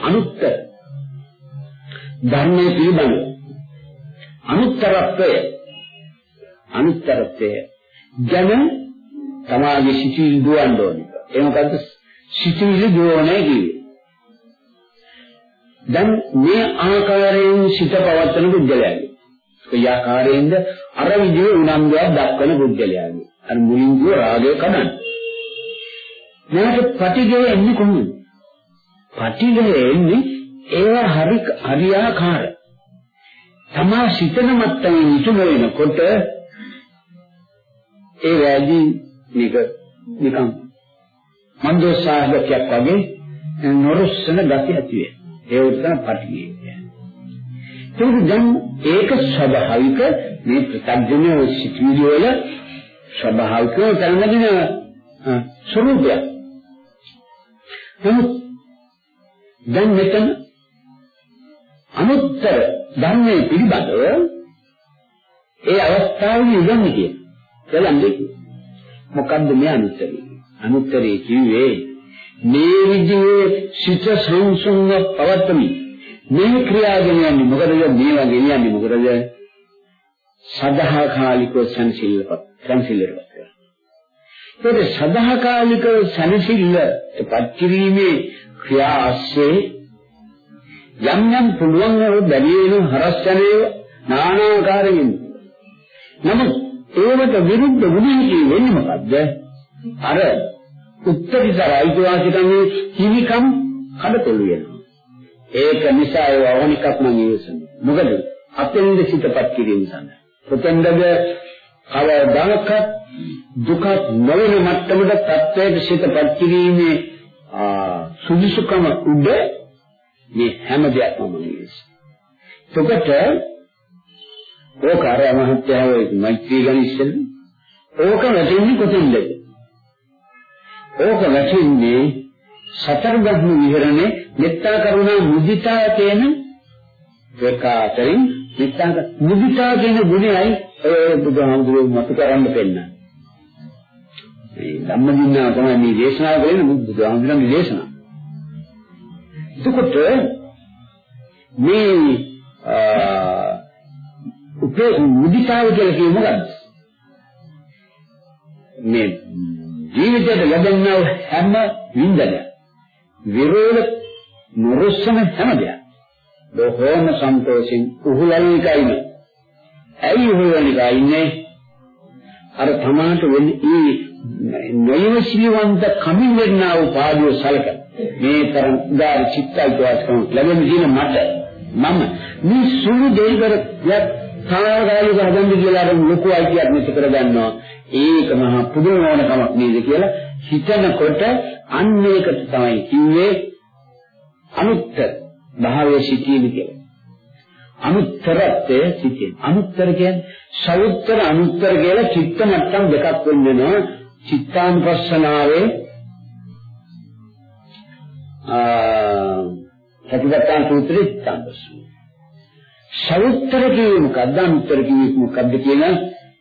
අනුත්තර ධර්මයේ පිළිබඳ. අනුත්තරත්වය. අනුත්තරත්වය. ජන තමාගේ සිතිවිලි දුවන්න ඕනේ. ඒ මොකද්ද? සිතිවිලි දුවන්නේ කිව්වේ. දැන් මේ ආකාරයෙන් සිත පවත්තන බුද්ධලයාගේ. කොයි ආකාරයෙන්ද අර විදිහේ උනන්දුවක් දක්වන බුද්ධලයාගේ. අර මුලින් කිව්ව රාගය කඩන්න. මෙයාට පටිඝය එන්නේ කොහොමද? පටිඝය එන්නේ ඒව හරි හරියාකාර. තමා සිතන මට්ටමේ ඉතුරු වෙනකොට ඒ වැඩි නික නිකම් මන්දෝසාහකයක් වගේ නොරුස්සන ගතිය ඇති වේ. ඒ උත්තර පටිඝය. ඒක දැන් ඒක ස්වභාවික මේ ප්‍රත්‍යඥ සිතිවිලි වල ස්වභාවිකව දැනගෙන ස්වરૂපයක්. නමුත් දැන් මෙතන අනුත්තර ධර්මයේ පිළිබඳව ඒ අවස්ථාවේ ඉගන්නේ කියන. බලන්නේ. මොකද්ද මේ අනුත්තරේ? අනුත්තරේ කිව්වේ මේ විදිහේ සිත සංසුන්ව පවත්වමි. මේ ක්‍රියාගෙන යන්නේ මොකදද මේ වගේ යන්නේ මොකදද? සදාකාලිකව සංසිල්ලපත් සංසිල්ලපත්. ඒක සදාකාලික සංසිල්ලපත් කිරීමේ ක්‍රියා ASCII යම් යම් පුළුවන් වූ බැරි වෙන හරස්යනේ නානාකාරයෙන් නමුත් ඒවට විරුද්ධ වුණේ වෙන්නේ මොකද්ද අර උත්තරීතර අයිතිවාසිකමේ කිවිකම් කඩතොළු වෙනවා ඒක නිසා ඒ අවනිකක් නම් ඉවසන්නේ මොකද අපෙන්ද සිතපත් කිරීම සඳහා කොතෙන්ද කවදාක දුක නොවන මට්ටමට තත්වයට සිතපත් කිරීමේ සුදුසුකම උඩ මේ හැම දෙයක්ම මොනියස්. එතකොට ඕක අර මහත්යාව මෛත්‍රී ගණිස්සෙන් ඕක වැටෙන්නේ කොතෙන්ද? ඕක වැටෙන්නේ සතර බ්‍රහ්ම විහරණේ මෙත්තා කරුණා මුදිතා කියන දෙක අතරින් මෙත්තා මුදිතා කියන ගුණයයි ඔය බුදුහාමුදුරුවෝ මතු කරන්න පෙන්නන්නේ. මේ ධම්මදින්නා තමයි මේ දේශනාව කරන්නේ බුදුහාමුදුරුවෝගේ දේශනාව. එතකොට මේ උපේ මුදිතාව කියලා කියේ මොකද්ද? මේ ජීවිතයට ලැබෙනා හැම වින්දනය විරෝධ නොරොස්සන හැම දෙයක්. බොහෝම සන්තෝෂෙන් උහුලනිකයින ඇයි උහුලනිකා ඉන්නේ අර තමාට වෙන්නේ නොයවසිලිවන්ත කමින් වෙන්නා වූ පාඩුව සලකන. මේ තරම් උදාර චිත්තයිකවාස්කම් ලැබෙන දින මට. මම මේ සුළු දෙයකට යක් තාරාගාලික හදන්න කියලා අර ලොකු අයිතියක් නැති කර ගන්නවා ඒක මහා පුදුම ඕනකමක් නේද කියලා හිතනකොට අන්න ඒකට තමයි කිව්වේ අනුත්තර භාවයේ සිටීමේ කියලා අනුත්තරත්වයේ සිටීම අනුත්තර කියන්නේ සවුත්තර අනුත්තර කියලා චිත්ත මට්ටම් දෙකක් වෙනවා චිත්තානුපස්සනාවේ සතිපට්ඨාන සූත්‍රයේ සම්බස්සු. සවුත්තර කියේ මොකද්ද අනුත්තර කියේ මොකද්ද කියන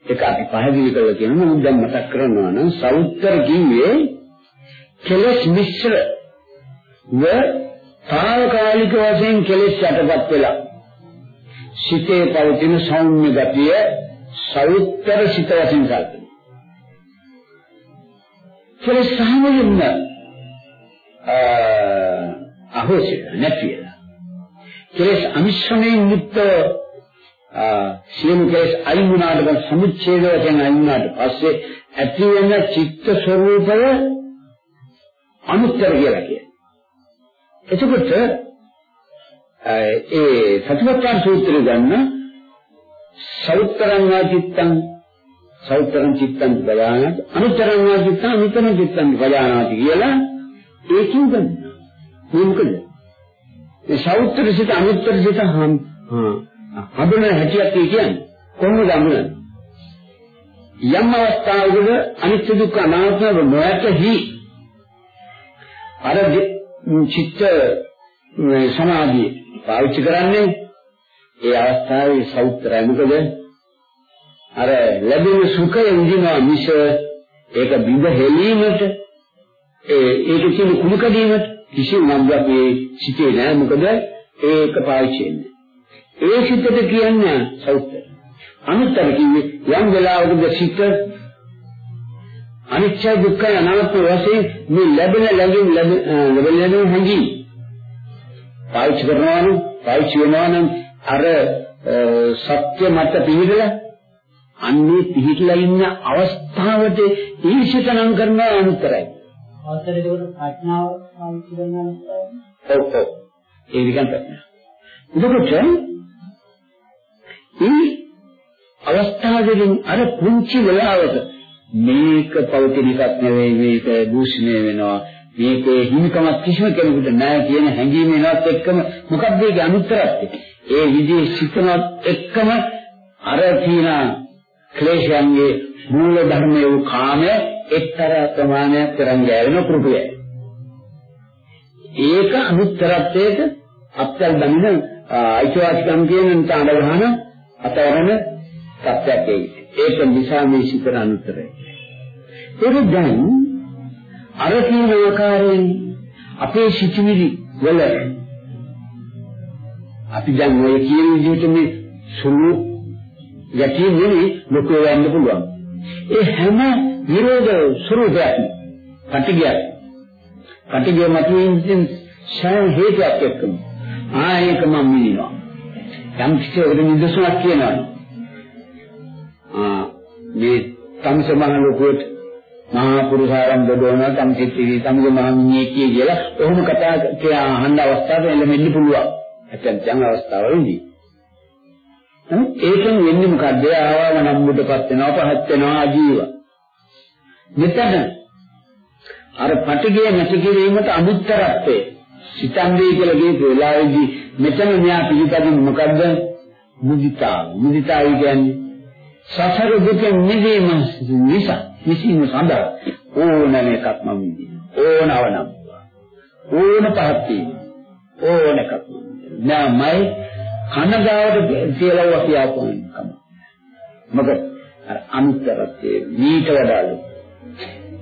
එක අපි පහදලි කරලා කියනවා මම දැන් මතක් කරනවා නම් සවුත්තර කියේ කෙලස් මිශ්‍ර ව తాවකාලික වශයෙන් කෙලස් යටපත් වෙලා සිතේ පවතින සෞම්‍ය ගතිය සවුත්තර සිත වශයෙන් සැලකෙනවා. කෙලස් සාමයෙන්ම අහෝසි නැතිලා. කෙලස් අමිශ්‍රණයෙන් යුක්ත සියලු කෙලස් අයින් වුණාට පස්සේ සමුච්ඡේද වශයෙන් අයින් වුණාට පස්සේ ඇති වෙන චිත්ත ස්වરૂපය අනුත්තර කියලා කියනවා. එතකොට ඒ සතිපට්ඨාන සූත්‍රය ගන්න සෞත්තරං වාචිත්තං සෞත්තරං චිත්තං බයානාති අනුත්තරං වාචිත්තං අනුත්තරං චිත්තං බයානාති කියලා ඒකෙන් ගන්න. මොකද? ඒ සෞත්‍ර සිත අනුත්තර සිත හම් හඳුනන හැටියක් කියන්නේ කොහොමද හඳුනන්නේ? යම් අවස්ථාවකද අනිත්‍ය දුක්ඛ අනාත්ම නොඇතහි අර චිත්ත සමාධිය පාවිච්චි කරන්නේ ඒ අවස්ථාවේ සෞත්‍රය මොකද? අර ලැබෙන සුඛය විඳිනවා මිස ඒක බිඳ හෙලීමට ඒ ඒක කියන කුණකදීමට කිසිම නම්බුවක් මේ සිටේ නෑ මොකද ඒක පාවිච්චි වෙන්නේ. ඒ සිතට කියන්නේ සෞත්‍ර. අනුත්තර කිව්වේ යම් වෙලාවකද සිත අනිත්‍ය දුක්ඛ අනාත්ම වශයෙන් මේ ලැබෙන ලැබෙන ලැබෙන ලැබෙන හැඟීම් පාවිච්චි කරනවා නම් පාවිච්චි වෙනවා නම් අර සත්‍ය මත පිළිදලා අන්නේ පිළිట్లా ඉන්න අවස්ථාවට ඊර්ෂිතනම් කරන අනුතරයි. අවසර දෙකට ප්‍රඥාව පාවිච්චි කරනවා. ඔව් ඔව්. ඒ විදිහට. එතකොට මේ අවස්ථාවකින් අර පුංචි වෙලාවක මේක පෞද්ගලිකක් නෙවෙයි මේක දූෂණය වෙනවා. මේකේ හිමිකමක් කිසිම කෙනෙකුට නැහැ කියන හැඟීම එනවත් එක්කම මොකක්ද ඒකේ අනුත්තරත්? ඒ විදිහේ සිතනත් එක්කම අර කියන ක්ලේශයන්ගේ මූල ධර්මයේ වූ කාමය එක්තරා ප්‍රමාණයක් තරම් ගෑවෙන කෘපය. ඒක අනුත්තරත්වයට අත්‍යල් දමින අයිතිවාසිකම් කියන තාඩ ගහන අතවරන සත්‍යයක් ඒක නිසා මේ සිතන අනුත්තරය. ඒක දැන් අර කියන ආකාරයෙන් අපේ සිතිවිලි වල අපි දැන් ඔය කියන විදිහට මේ සුළු යටි නෙවෙයි ලොකු වෙන්න පුළුවන්. ඒ හැම විරෝධ ස්වરૂපයක් කටිගයක් කටිගය මතින් සෑම හේතුවක් එක්කම ආයක මම මිනිනවා. යම් කිසි වල නිදසුනක් කියනවා. ආ මේ තමස මහ ලොකුවට මහා පුරුෂාරම්භ දෝන තමසිටි තමග මහන්නේ කිය කියලා ඔහොම කතා කියලා අහන්න අවස්ථාවක් එළෙන්න පුළුවන්. ඇත්තටම අවස්ථාවලදී නමුත් ඒකෙන් වෙන්නේ මොකද්ද? ආවම නම් මුඩපත් වෙනවා, පහත් වෙනවා, ආජීව. මෙතන අර පටිගය නැති කිරීමට අනුත්තරත්වයේ සිතන්නේ කියලා කියපු වෙලාවේදී මෙතන මෙයා පිළිපදින් මොකද්ද? මුදිතාව. මුදිතාව කියන්නේ සසර දුකෙන් මිදීම නිසා, මිසීම සඳහා ඕනම එකක් මම විඳිනවා. ඕනවනම්. ඕන පහත් වීම. ඕන එකක්. නෑමයි කනගාවට කියලා කියපුවම කම. මොකද අර අන්තරත්වයේ මීට වඩා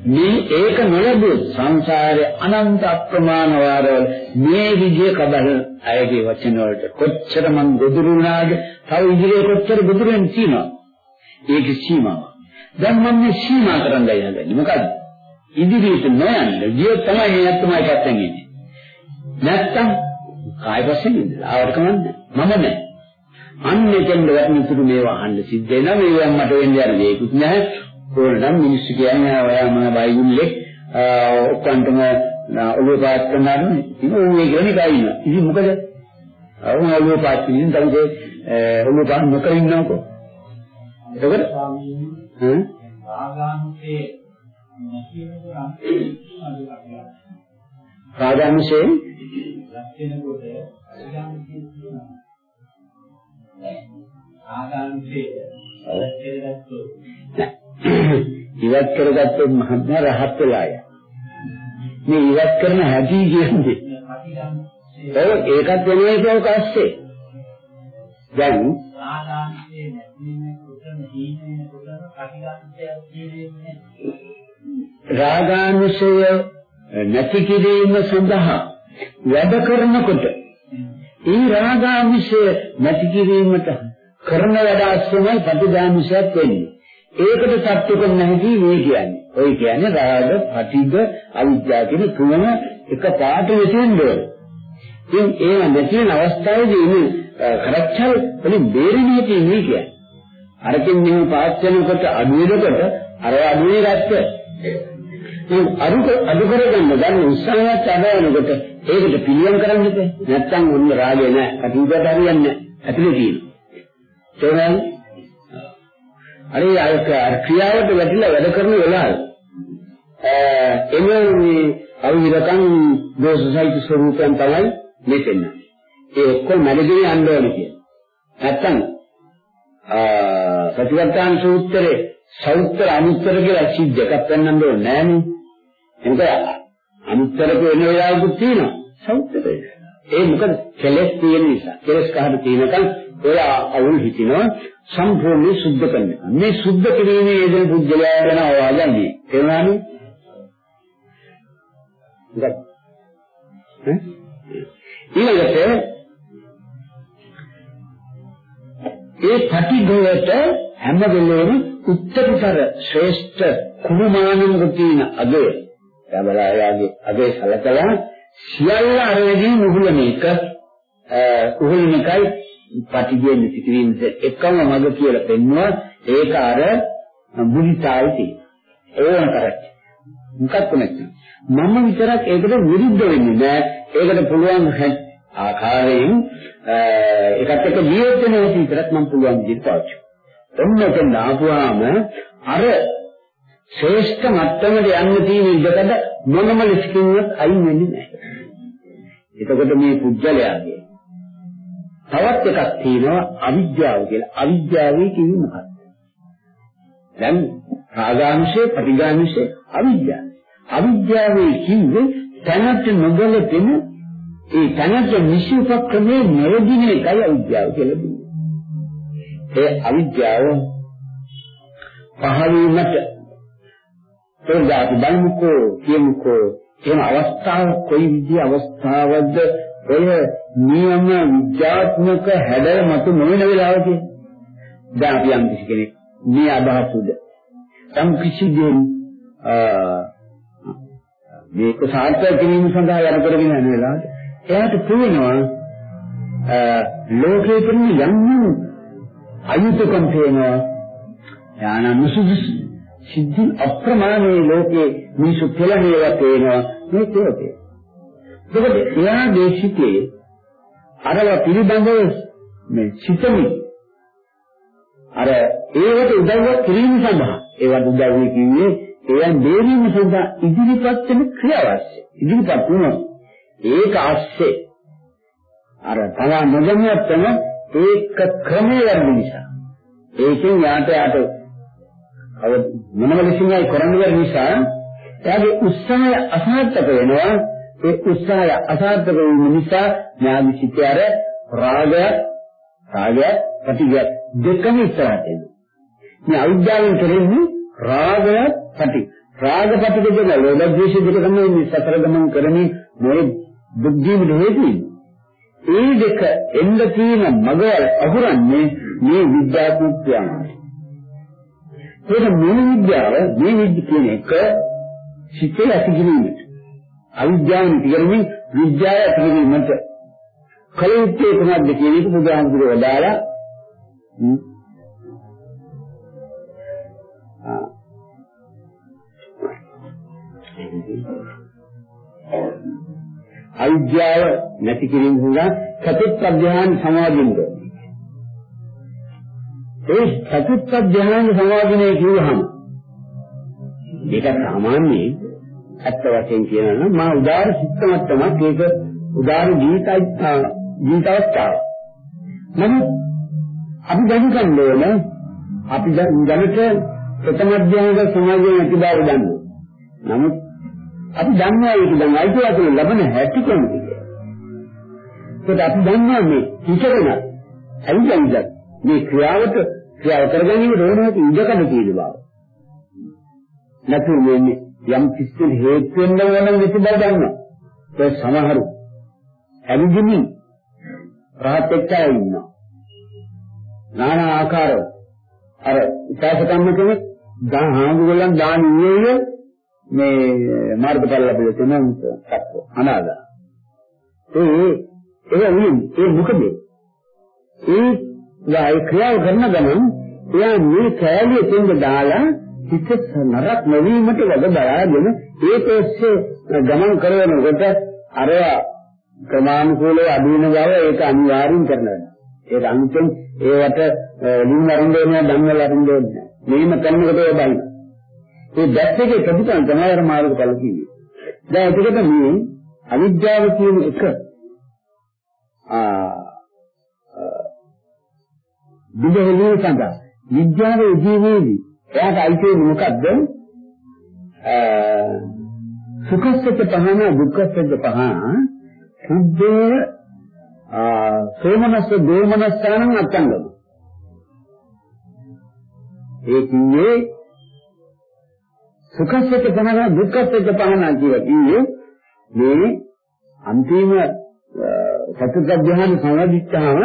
මේ ඒක නොලැබුවොත් සංසාරේ අනන්ත අප්‍රමාණ වාරවල මේ විදිය කබල අයගේ වචන වලට කොච්චර මං ගොදුරු වුණාද තව ඉදිරියේ කොච්චර ගොදුරු වෙන්න තියෙනවා ඒක සීමාව. දැන් මම මේ සීමා කරන්නයි හදන්නේ මොකද්ද? ඉදිරියට නොයන්න ගියොත් තමයි මේ තමයි පැත්තෙන් ඉන්නේ. නැත්තම් කාය වශයෙන් ඉඳලා ආවට කමන්නේ මම නෑ අන්න එතෙන් වැටෙනතුරු මේවා අහන්න සිද්ධ වෙනවා. මේවා මට වෙන්න යන දෙයක්වත් නැහැ. ඕනනම් මිනිස්සු කියන්නේ ඔයා මම බයිබුල්ලේ ඔක්කොන්ටම ඔළුව පාත් කරනවා ඉතින් ඕනේ කියන්නේ බයින ඉතින් මොකද? අවුන ඔළුව පාත් කින් තමයි ඔළුව පාත් නොකර ඉන්නවකෝ. එතකොට? හ්ම්? ආගාන්තේ නැතිවෙන අන්තිම රාජාංශයෙන් ලක්ෂණකොට ආගාන්තේ කියනවා ආගාන්තේ ලක්ෂණයත් ඉවත් කරගත්තොත් මහත්මයා රහත් වෙලා යනවා. මේ ඉවත් කරන හැටි කියන්නේ. ඒක ඒකත් වෙන්නේ ඒක ඇස්සේ. දැන් ආදානයේ නැතිවෙනකොට දීනෙනකොට ප්‍රතිගාමයක් කියන්නේ රාගානුසය නැති කිරීම සඳහා වැඩ කරනකොට ඒ රාගානුසය නැති කිරීමට කරන වැඩ අස්සමයි ප්‍රතිගාමසයක් වෙන්නේ. ඒකට සත්‍ය කරන්න හැටි මේ කියන්නේ. ඔය කියන්නේ රාග, පටිඝ, අවිද්‍යාව කියන තුනම එක පාට වෙතින්න ඕන. ඉතින් ඒ නැති වෙන අවස්ථාවේදී මේ කරච්චල් වලින් බේරෙන්නේ තියෙන්නේ කියන්නේ. අරකින් මෙහෙම පාත් වෙනකොට අඩු වෙනකොට අර අඩු වෙනකට ඉතින් අඩු අඩු කරගන්න ගන්න උත්සාහයක් අදවනකොට ඒකට පිළියම් කරන්න බෑ. නැත්තම් උන්න රාගය නෑ. කටුකට හරියන්නේ නෑ. ඇතුලේ තියෙනවා. අනේ අර ක්‍රියාවට වැටිලා වැඩ කරන වෙලාව එමේ මේ අවිරකම් දෝෂසහිත ස්වરૂපයන් තමයි මෙතන. ඒ ඔක්කොම මැදගෙන යන්න ඕනේ කියන්නේ. නැත්තම් ප්‍රතිවර්තන සූත්‍රයේ සෞත්‍ර අනුත්තර කියලා සිද්ධ එකක් පෙන්වන්න ඕනේ නෑනේ. එනක අනුත්තරක වෙන වෙලාවකුත් තියෙනවා. සෞත්‍රය. ඒ මොකද කෙලස් තියෙන නිසා. කෙලස් කහට තියෙනකන් ඔය අවුල් හිතිනවා සම්පූර්ණ සුද්ධ කරනවා. මේ සුද්ධ කිරීමේ යෙදෙන පුද්ගලයා ගැන ඔයාලන්නේ. තේරුණානේ? ඊළඟට ඒ පටිඝයට හැම වෙලේම උත්තරීතර ශ්‍රේෂ්ඨ කුමානංග තියෙන අගය යබලායාගේ අගය සලකලා සියල්ල අරගෙන මුහුලන එක උහුලන එකයි පටිගිය නිතිකිරීමට එකම මඟ කියලා පෙන්වුවා. ඒක අර බුද්ධායි තියෙන ඕන කරච්ච මොකක්ද නැත්නම් මම විතරක් ඒකට විරුද්ධ වෙන්නේ නෑ ඒකට පුළුවන් ආකාරයෙන් ඒකට එක ජීවත් වෙන විතරක් මම පුළුවන් විදිහට පාවිච්චි එන්නක නාපුවාම අර ශ්‍රේෂ්ඨ මට්ටමට යන්න තියෙන ඉඩකඩ මොනම ලෙසකින්වත් අයින් වෙන්නේ නැහැ. එතකොට මේ පුජ්‍යලයාගේ තවත් එකක් තියෙනවා අවිද්‍යාව කියලා. අවිද්‍යාවේ කිව්වේ මොකක්ද? දැන් රාගාංශය, පටිඝාංශය, අවිද්‍යාව. අවිද්‍යාවේ කිව්වේ තනට නොගලපෙන ඒ තනට නිශ්චිතක්‍රමේ නොරදින එකයි අවිද්‍යාව කියලා කියන්නේ. ඒ අවිද්‍යාව පහළවීමට ඒක අපි බලමුකෝ කියමුකෝ එහෙම අවස්ථාව කොයි විදිහේ අවස්ථාවක්ද ඔය නියම විද්‍යාත්මක හැඩය මත නොවන වෙලාවකදී දැන් අපි යම් කිසි කෙනෙක් මේ අදහසුද යම් කිසි දෙයක් මේක සාර්ථක කිරීම සඳහා යන කරගෙන යන වෙලාවට එයාට පේනවා ලෝකයේ තියෙන යම් අයුතුකම් පේනවා යාන මුසුසුසු සිද්ධි අප්‍රමාණයේ ලෝකේ මිනිසු පෙළහේවා පේනවා මේ තේරෙන්නේ. ඒකද එයා දේශිතේ අරව පිළිබඳව මේ සිතමි. අර ඒවට උදව්වක් කිරීම සඳහා. ඒවට උදව් කිව්වේ ඒයන් දෙවීම සඳහා ඉදිරිපත් වෙන ක්‍රියාවස්ය. ඉදිරිපත් වුණොත් ඒක ASCII අර තව නොදැනුවත්වම ඒක ක්‍රමයේ වැඩි නිසා. ඒකෙන් යාට යාට අව මොනම ලෙසින්යි කරන්න බැරි නිසා එයාගේ උත්සාහය අසාර්ථක වෙනවා. ඒ උත්සාහය අසාර්ථක වීම නිසා ඥානි සිතයර රාගය රාගය ප්‍රතිගය දෙකම ඉස්සරහට එනවා. මේ අවිද්‍යාවෙන් කරන්නේ රාගය ප්‍රති රාග ප්‍රතිගය දෙක ලෝභ ද්වේෂ දෙක තමයි මේ සතර ගමන් කරන්නේ මේ බුද්ධියම හේතුයි. ඒ දෙක එන්න තියෙන මගවල් අහුරන්නේ මේ විද්‍යාත්මක ක්‍රියාවයි ඒක මේ විද්‍යාව මේ විද්‍ය කියන එක සිතේ ඇතිකිරීමට අවිද්‍යාව නිතරම විද්‍යාව ඇතිකිරීමට කලිතේ කොහොමද කියන එක බුදුහාමුදුරුවෝ වදාලා අවිද්‍යාව නැති කිරීම සඳහා චතුත් අධ්‍යාන සමාදින්ද ඒ චතුත් අධ්‍යාන සමාදිනේ කියවහම ඒක සාමාන්‍යයෙන් ඇත්ත වශයෙන් කියනවා නම් මා උදාර සිත්තමත්තමක් ඒක උදාර ජීවිතයි ජීවිතවස්ථාව නමුත් අපි දැන් කන්නේ අපි දැනට ප්‍රථම අධ්‍යානක සමාජයේ නැති බව දන්නවා නමුත් අපි දන්නවා ඒක දැන් අයිතිවාසිකම් ලැබෙන හැටි කොහොමද කියලා. ඒත් අපි දන්නවා මේ හිතගෙන අයිතිවාසිකම් මේ ක්‍රියාවට ක්‍රියාව කරගැනීමට ඕන හැටි ඉඩකඩ තියෙන බව. නැතු වෙන්නේ යම් කිසි හේතු වෙන්න ඕන විදිහ බව දන්නවා. ඒ සමහරු ඇවිදින්න රහත් එක්කයි ඉන්නවා. নানা ආකාරව අර ඉතාලකම්ම කෙනෙක් දා හාමුදුරන් දාන ඉන්නේ මේ මාර්ගඵල ලැබෙලා තියෙන සත්‍ය අනාගත. ඒ ඒ වුණ ඒ මොකද? ඒ යායි ක්‍රියාව කරන ගමන් එයා මේ කෑලිය දෙන්න දාලා හිත නරක නොවීමට වග බලාගෙන ඒ පස්සේ ගමන් කරනකොට අර ක්‍රමානුකූලව අදින බව ඒක අනිවාර්යෙන් කරනවා. ඒක අන්තිම ඒවට ලින් අරින්දේ නෑ ධම්මල අරින්දේ නෑ. මේම කරනකොට ඒ බලන්න. ඒ දැක්කේ ප්‍රතිපල තමයි අර මාර්ගඵල කිව්වේ. දැන් එතකොට මේ අවිද්‍යාව කියන එක ආ බුදුහෙලිය සඳහා විද්‍යාවේ ජීවේදී එයාට අයිති මොකද්ද? සුඛස්සක පහන දුක්ඛස්සක පහන සුද්ධේ ආ සෝමනස්ස දෝමනස්සානං අත්ංගම ඒ කියේ සුඛස්සක පහන දුක්ඛස්සක පහන කියලා කියේ මේ අන්තිම සතුට ධ්‍යාන සමාධිච්ඡාම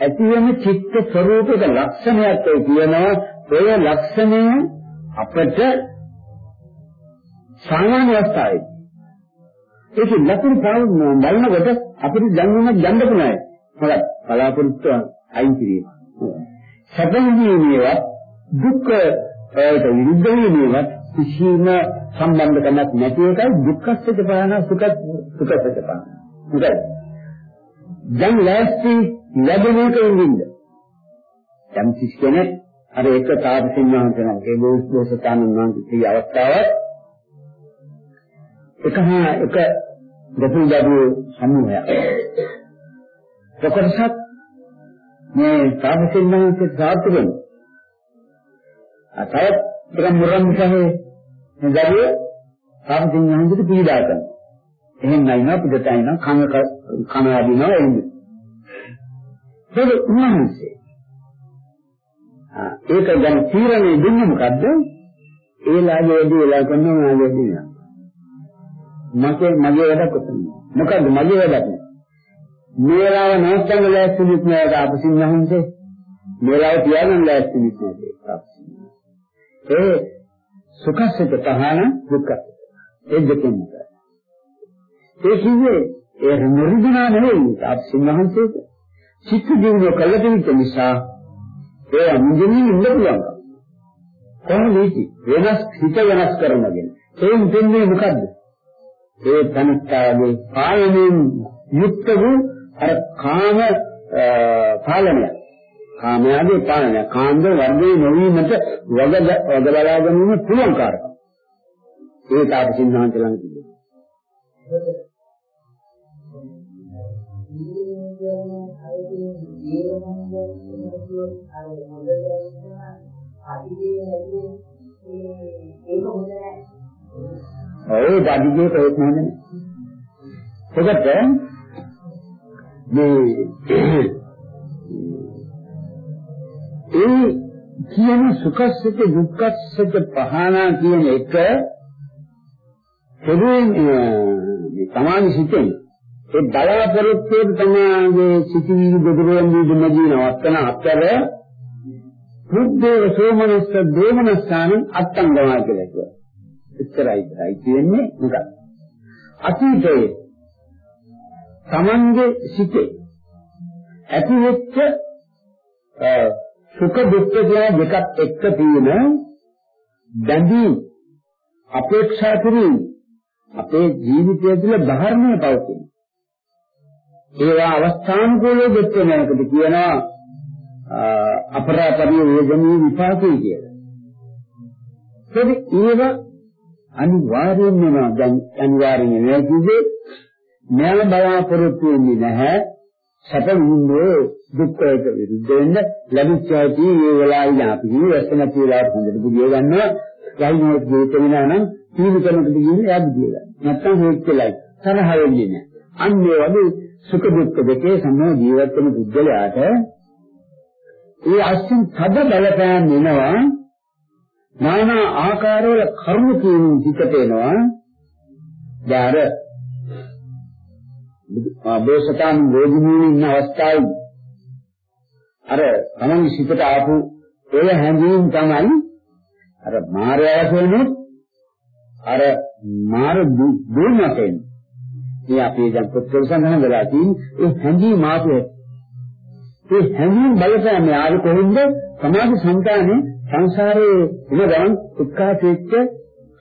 ඇති වෙන චිත්ත ස්වરૂපයක ලක්ෂණයක් ඒ කියනවා ඔය ලක්ෂණය අපට සාමාන්‍ය අවස්ථාවේ ඒක ලකුණු පාවුන බලනකොට අපිට දැනුම ගන්න පුළුවන්. මොකද බලාපොරොත්තු අයින් කිරීම. සැපවීමේවත් දුක්ඛ ඒට විරුද්ධ වීමේවත් කිසිම සම්බන්ධකමක් නැති එකයි දුක්ඛස්සිත පාන සුඛ සුඛස්සිත පාන. මොකද දැන් ලෑස්ති ලැබෙන එක ඉඳින්න. යම් කිසි කෙනෙක් අර එක තාපසින් වහන්සේ නමකේ බෝසතාණන් වහන්සේ අවස්ථාවක් එකහා එක දෙපළ දඩුව සමූහයක්. කොකරසත් මේ තාපසින් වහන්සේ සාර්ථක වෙනවා. අතත් දෙකම මුරන් සහේ මේ දඩුව තාපසින් වහන්සේට පීඩා කරනවා. එහෙම නැිනවා පිටට ඇිනවා කන කන අදිනවා එන්නේ. ඒක උන්වහන්සේ. ආ ඒක දැන් තීරණය දෙන්නේ මොකද්ද? ඒ ලාභයේදී වෙලා කරනවා නාගයේදී. මගේ මගේ වැඩක් කොතනද? මොකද්ද මගේ වැඩක්? මේලාව නෝස්තංග ලෑස්ති නිත්‍යයට අපසින් නැහන්සේ මේලාව තියාගන්න ලෑස්ති නිත්‍යයට ඒ සුඛසිත තහන දුක්ඛ ඒ දෙකම ඒ කිව්වේ ඒ නිර්ගුණා නෙවෙයි අපසින් නැහන්සේට චිත්ත දිනන කල්පිත නිසා ඒ අමුදෙනින් ඉන්න පුළුවන්. කොහොමද වෙනස් හිත වෙනස් කරනගෙන ඒ දෙන්නේ මොකද්ද? ඒ තනිත්තාගේ පාලනයෙන් යුක්ත වූ අර කාම පාලනය. කාමයාගේ පාලනය. කාන්ද වර්ධේ නොවීමට වග වග බලා ගැනීම පුළුවන් කාර්යය. ඒ තාපසින්හන්ත ළඟ තිබෙනවා. ඒක හොඳ නැහැ. ඔය දඩිගේ ප්‍රයත්න හදන්නේ. ඒකට මේ ඒ කියන සුඛසිත දුක්ඛසිත පහනා කියන එක පොදුවේ මේ තමයි සිතෙන් ඒ බලාපොරොත්තුවේ තමයිගේ සිටිවි ගොදුරෙන් දුන්නදී නවත්තන අතර බුද්ධේ සෝමනස්ස දෝමනස්සාන අත්තංගවා කියලා කියනවා. එච්චරයි කරයි කියන්නේ මොකක්ද? අතීතයේ තමන්ගේ සිතේ ඇති වෙච්ච සුඛ දුක්ඛ කියන දෙකත් එක්ක තියෙන බැඳී අපේක්ෂා කිරීම අපේ ජීවිතය තුළ ධර්මයේ පවතින. ඒවා අවස්ථානුකූලව දෙත් වෙනකට කියනවා අපරාපරිය වේදනී විපාකේ කියලා. ඒවා අනිවාර්යයෙන්ම වෙනවා. දැන් අනිවාර්යයෙන්ම නෑ කිව්වේ මම බලාපොරොත්තු වෙන්නේ නැහැ. සැප විඳින්නේ දුක්ඛයට විරුද්ධ වෙන්න ලැබිච්ච ඇති මේ වෙලාවේ අපි වැස්සන කියලා හොඳට බුදිය ගන්නවා. යයිනොත් ජීවිත වෙනා නම් ජීවිතනකට ගිහින් එයා බුදිය ගන්න. නැත්තම් හේක්කලයි. තරහ වෙන්නේ නැහැ. අන්න ඒ වගේ සුඛ දුක්ඛ දෙකේ සම්මෝ ජීවත් වෙන පුද්ගලයාට ඒ අස්සින් තද බලපෑම් වෙනවා নানা ආකාරවල කර්ම කියන හිතට එනවා. දාර බෝසතාන් වේදිනී ඉන්න අවස්ථාවේ අර තමන්ගේ සිතට ආපු ඒ හැඟීම් තමයි අර මායාව කියන්නේ අර මාර දුන්නතෙන් මේ අපේ දැන් පොත්වල සඳහන් වෙලා තියෙන ඒ හැඟීම් ආපේ ඒ හැඟීම් බලපෑම ආවේ කොහොමද සමාජ සංකානේ සංසාරයේ ඉන ගමන් උත්කාශෙච්ච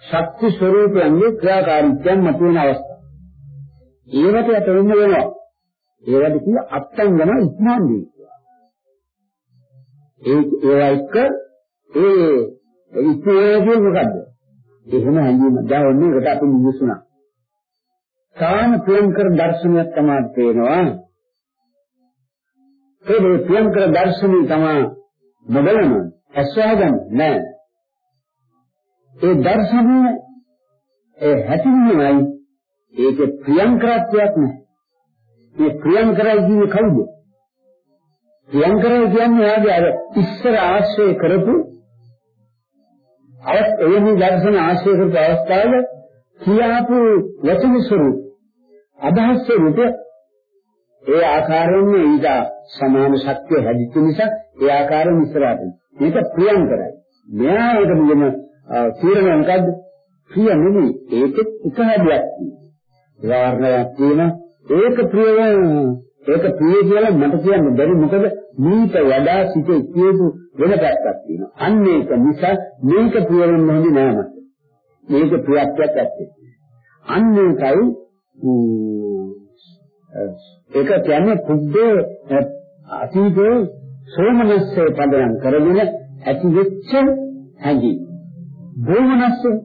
ශක්ති ස්වરૂපයන්ගේ ක්‍රියාකාරීත්වයන් මතුවෙන අවස්ථා. ඒවට යට වෙන්න වෙනවා. ඒවට කිය අත්ංගම ඉක්මන්නේ. ඒ ඒවා එක්ක ඒ ඉක්මන්නේ මොකද්ද? එහෙම හැංගීම. දැන් ඔන්නේ ඒකට අපි නිවිසුණා. කාම ප්‍රේමකර දර්ශනයක් තමයි පේනවා. ඒ ප්‍රේමකර දර්ශනය තමයි මොබලම ඇස්වාගන්න නෑ. ඒ දර්ශනය ඒ හැටිමයි ඒකේ ප්‍රියංකරත්වයක් නෑ. මේ ප්‍රියංකරයි කියන්නේ කවුද? ප්‍රියංකරයි කියන්නේ ආගේ අර ඉස්සර ආශ්‍රය කරපු අයත් එවැනි දර්ශන ආශ්‍රය කරපු අවස්ථාවල කියාපු වචන ස්වරූප අදහස් ස්වරූප ඒ ආකාරයෙන්ම ඊට සමාන ශක්තිය හැදිච්ච නිසා ඒ ආකාරයෙන් ඉස්සරහට මේක ප්‍රියංකරයි මෙයාට මුලින්ම තීරණය මොකද්ද? ප්‍රිය නෙමෙයි. ඒකෙත් එක හැඩයක් තියෙනවා. වාර්ණයක් තියෙන ඒක ප්‍රිය ඒක ප්‍රිය කියලා මට කියන්න බැරි. මොකද මේක වඩා සිටේ කියපු වෙන පැත්තක් තියෙනවා. අන්න ඒක නිසා මේක ප්‍රිය වෙන්න හොඳ නෑ මට මේක ප්‍රියත්වයක් ඇත්තේ. අන්න ඒකයි ඒක කියන්නේ පුද්දේ අතීතයේ සෝමනස්සේ පදනම් කරගෙන ඇති වෙච්ච හැඟි. දෝමනස්සේ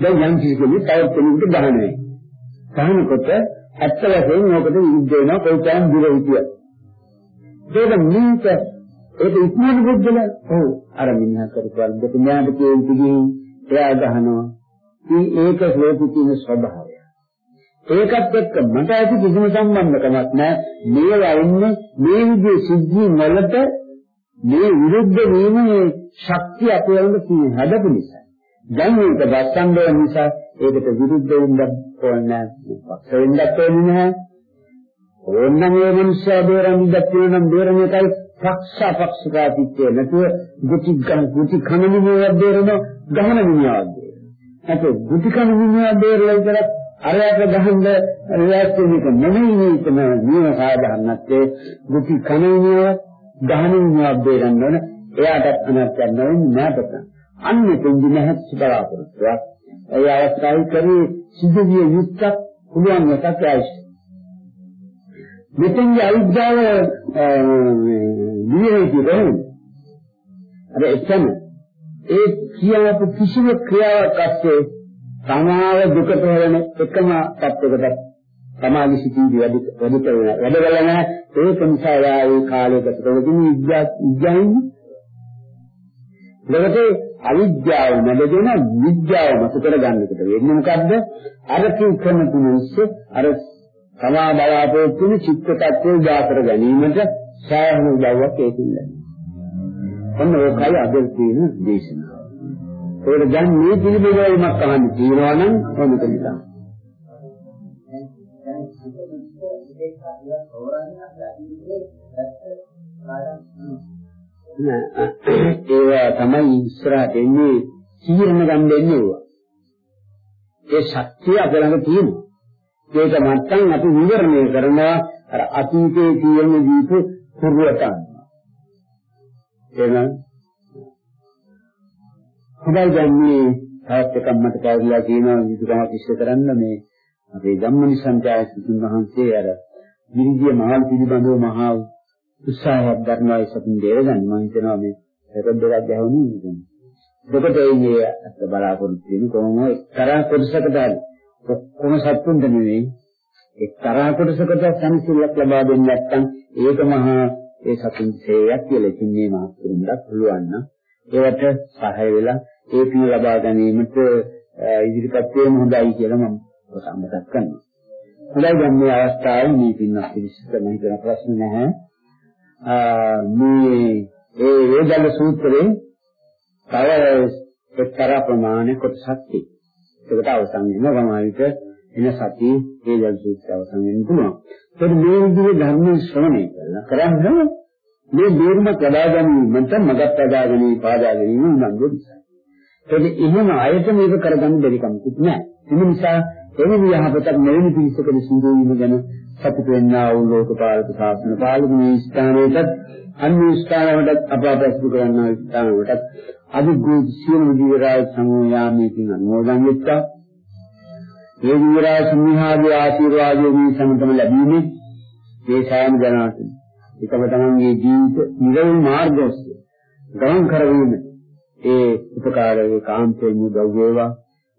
දැන් යම් කිසි කෙනෙක් තවත් කෙනෙකුට ගහනවා. ගහනකොට ඇත්ත වශයෙන්ම ඔකට විරුද්ධ වෙනවා කොයිතරම් දුර හිටියත්. ඒක මේක ඒක ඉක්මන බුද්ධල ඔව් අර මිනිහා කරපුවා දෙක න්යාද කියන්නේ එයා ගහනවා. ඒක ලෝකෙ තියෙන ස්වභාවය. ඒකත් එක්ක මට ඇති කිසිම සම්බන්ධකමක් නැහැ. මේවා ඉන්නේ මේ විදිහේ සිද්ධීන් වලට මේ විරුද්ධ වීමේ ශක්තිය අපේ වුණ තියෙන හැදපු නිසා. දැන් මේක දැක්කම නිසා ඒකට විරුද්ධ වෙන්න ඕනේ පක්ෂ වෙන්නත් ඕනේ නැහැ. ඕනනම් මේ මිනිස්සු බේරන්න දැක්කේ නම් බේරණ එකයි පක්ෂ අපක්ෂකාතිත්වය නැතුව ගුටි ගම් ගුටි කනමිනියක් බේරන ගහන මිනිහක් බේරන. නැත්නම් ගුටි කනමිනියක් බේරලා විතරක් අරයට ගහන්න රියැක්ට් වෙන එක නෙමෙයි මේක නියම සාධාරණත් ඒ ගුටි කණිනිය ගහනිනිය බේරන්න ඕන. එයාට අනත්යක් නෙවෙයි නැතක අන්න දෙන්නේ නැහැ සිතාපුරුෂයක් ඒ අවස්ථාවේ කරේ සිදුවිය යුක්තක් පුළුවන් එකක් ඇයිස් මෙතෙන්දී අවිද්‍යාව නිවේදී වෙන්නේ. අර එතන ඒ කියවපු කිසිම ක්‍රියාවක් අස්සේ සමාව දුකට වෙන එකම තත්යකට සමාධි සිටිවිලි වැඩි වැඩි කරන වැඩ බලන ඒක නිසා යායේ කාලයකට ප්‍රවදින විද්‍යා විද්‍යාවෙන් ඊළඟට අවිද්‍යාව නැදගෙන විද්‍යාව මත කරගන්නකට වෙන්නේ මොකද්ද අර කිව්කම තුනස්ස අර සමා බලාපොරොත්තු චිත්ත tattve උදාකර ගැනීමට සෑහෙන උදව්වක් ඒකින් ලැබෙනවා. ඔන්න ඔකයි අද තියෙන දේශනාව. ඒකට දැන් මේ පිළිබඳවමක් අහන්න තියෙනවා නම් කොහොමද නිසා? ඒවා තමයි ඉස්සරහට එන්නේ තීරණ ගන්න දෙන්නේ ඒවා. ඒ ශක්තිය අප ළඟ තියෙනවා. ඒක නැත්තම් අපි විවරණය කරනවා අර අතීතයේ තියෙන දීපු පුරුවතන්. එහෙනම් හොඳයි දැන් මේ තවත් එකක් මට කවුරුලා කියනවා යුතුයකමක් ඉෂ්ට කරන්න මේ අපේ ධම්මනිසංජාය සිතුන් වහන්සේ අර විරිදිය මහල් පිළිබඳව මහා උත්සාහයක් දක්වනවා ඒ සතුන් දෙරගන්න මම හිතනවා මේ රෙකෝඩ් එකක් ගැහුණේ නේද එතකොට මේ අත් බලාපොරොත්තු වෙන කොහොම එක්තරා කොටසකට ඔක්කොම සත්තුන්ට නෙවෙයි එක්තරා කොටසකට සම්සිල්ලක් ලබා දෙන්නේ නැත්නම් ඒක මහා ඒ සතුන් සේවයක් කියලා ඉතින් මේ මාස්තරුන්ට පුළුවන් නම් ඒවට සහාය වෙලා ඒ පිය ලබා ගැනීමට ඉදිරිපත් වීම හොඳයි කියලා මම සම්මතක් කරනවා. හොඳයි දැන් මේ අවස්ථාවේ මේ පින්වත් පිළිස්සක මම හිතන ප්‍රශ්න නැහැ. මේ ඒ වේදල සූත්‍රයේ තව එක්තරා ප්‍රමාණ කොටසක් තියෙනවා. ඒකට අවසන් වෙනවා ගමාවිත එන සති වේදල සූත්‍රය අවසන් වෙන්න පුළුවන්. ඒත් මේ විදිහේ ධර්ම ශ්‍රවණය කරලා කරන්නේ මේ දීර්ම කඩා ගැනීමට මගත් අදා ගැනීම පාදා ගැනීම උනන්දු නිසා. ඒක එහෙම ආයත මේක කරගන්න බැරි කමකුත් නැහැ. ඒ නිසා එවැනි යහපතක් මෙවැනි පිළිසකද සිදු වීම ගැන සතුට වෙන්නා වූ ලෝකපාලක ශාසන පාලක මේ ස්ථානයේත් අන්‍ය ස්ථානවලට අපාපැසු කරන්නා ස්ථානවලට අදිග්ගු සියලු ජීවරාජ සමෝයාමීකින් අනුමෝදන් වෙත්තා. ඒ ජීවරාජ සම්හාගේ ආශිර්වාදයෙන් මේ සම්තම ලැබීමේ ඒ සෑම ජනාතේ එකම තමන්ගේ ජීවිත නිරවුල් මාර්ග ඔස්සේ ගමන් කරවීම ඒ උපකාරයේ කාන්තේ මුදව් වේවා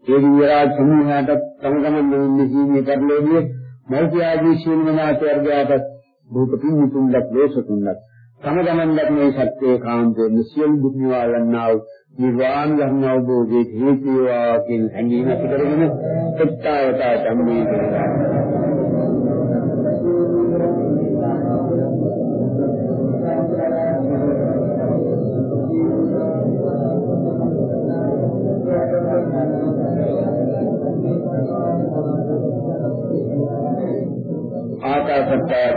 ඒ විරාජ සමූහයට තම ගමන් නොන්නේ ජීවිතය පරිලෝකයේ මෞඛ්‍යාදී ශීලමනාචර්යාට භූත පින්තුන්ලක් ලෝසතුන්ලක් තම ගමන් ලක්නේ සත්‍යයේ කාන්තේ නිසියම් දුක් නිවාලන්නා වූ නිර්වාණ ධර්ම අවබෝධයේ හේතු වේවා කියන හැඟීම ඇති කරගෙන සත්‍යයතා ධම්මේ ආකාශත්තා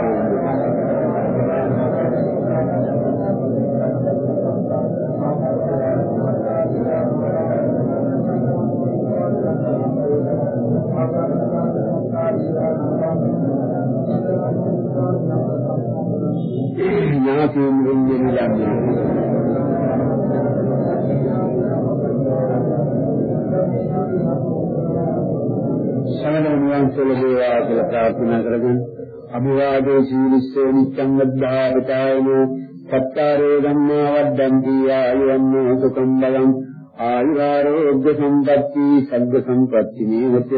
ඥාතින් රුන්ගෙන ලන්නේ සමන නිවන්සල දේවා කියලා ප්‍රාර්ථනා කරගෙන අභිවාදෝ සීලිස්සෝ නිච්ඡං වද්ධාපතායනෝ සත්තාරේ ධම්මා වද්දන්ති ආයුවන්නෝ සුඛං බලං ආයුරෝග්‍ය සම්පatti සග්ග සම්පatti නේවත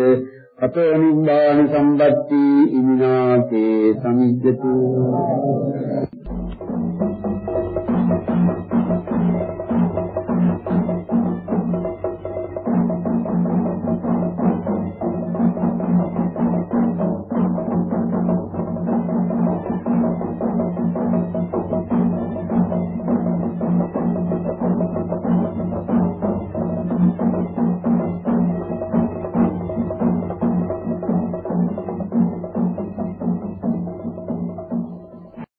අතෝ නිබ්බාන සම්පatti ඉමිනාතේ සමිජ්ජතු.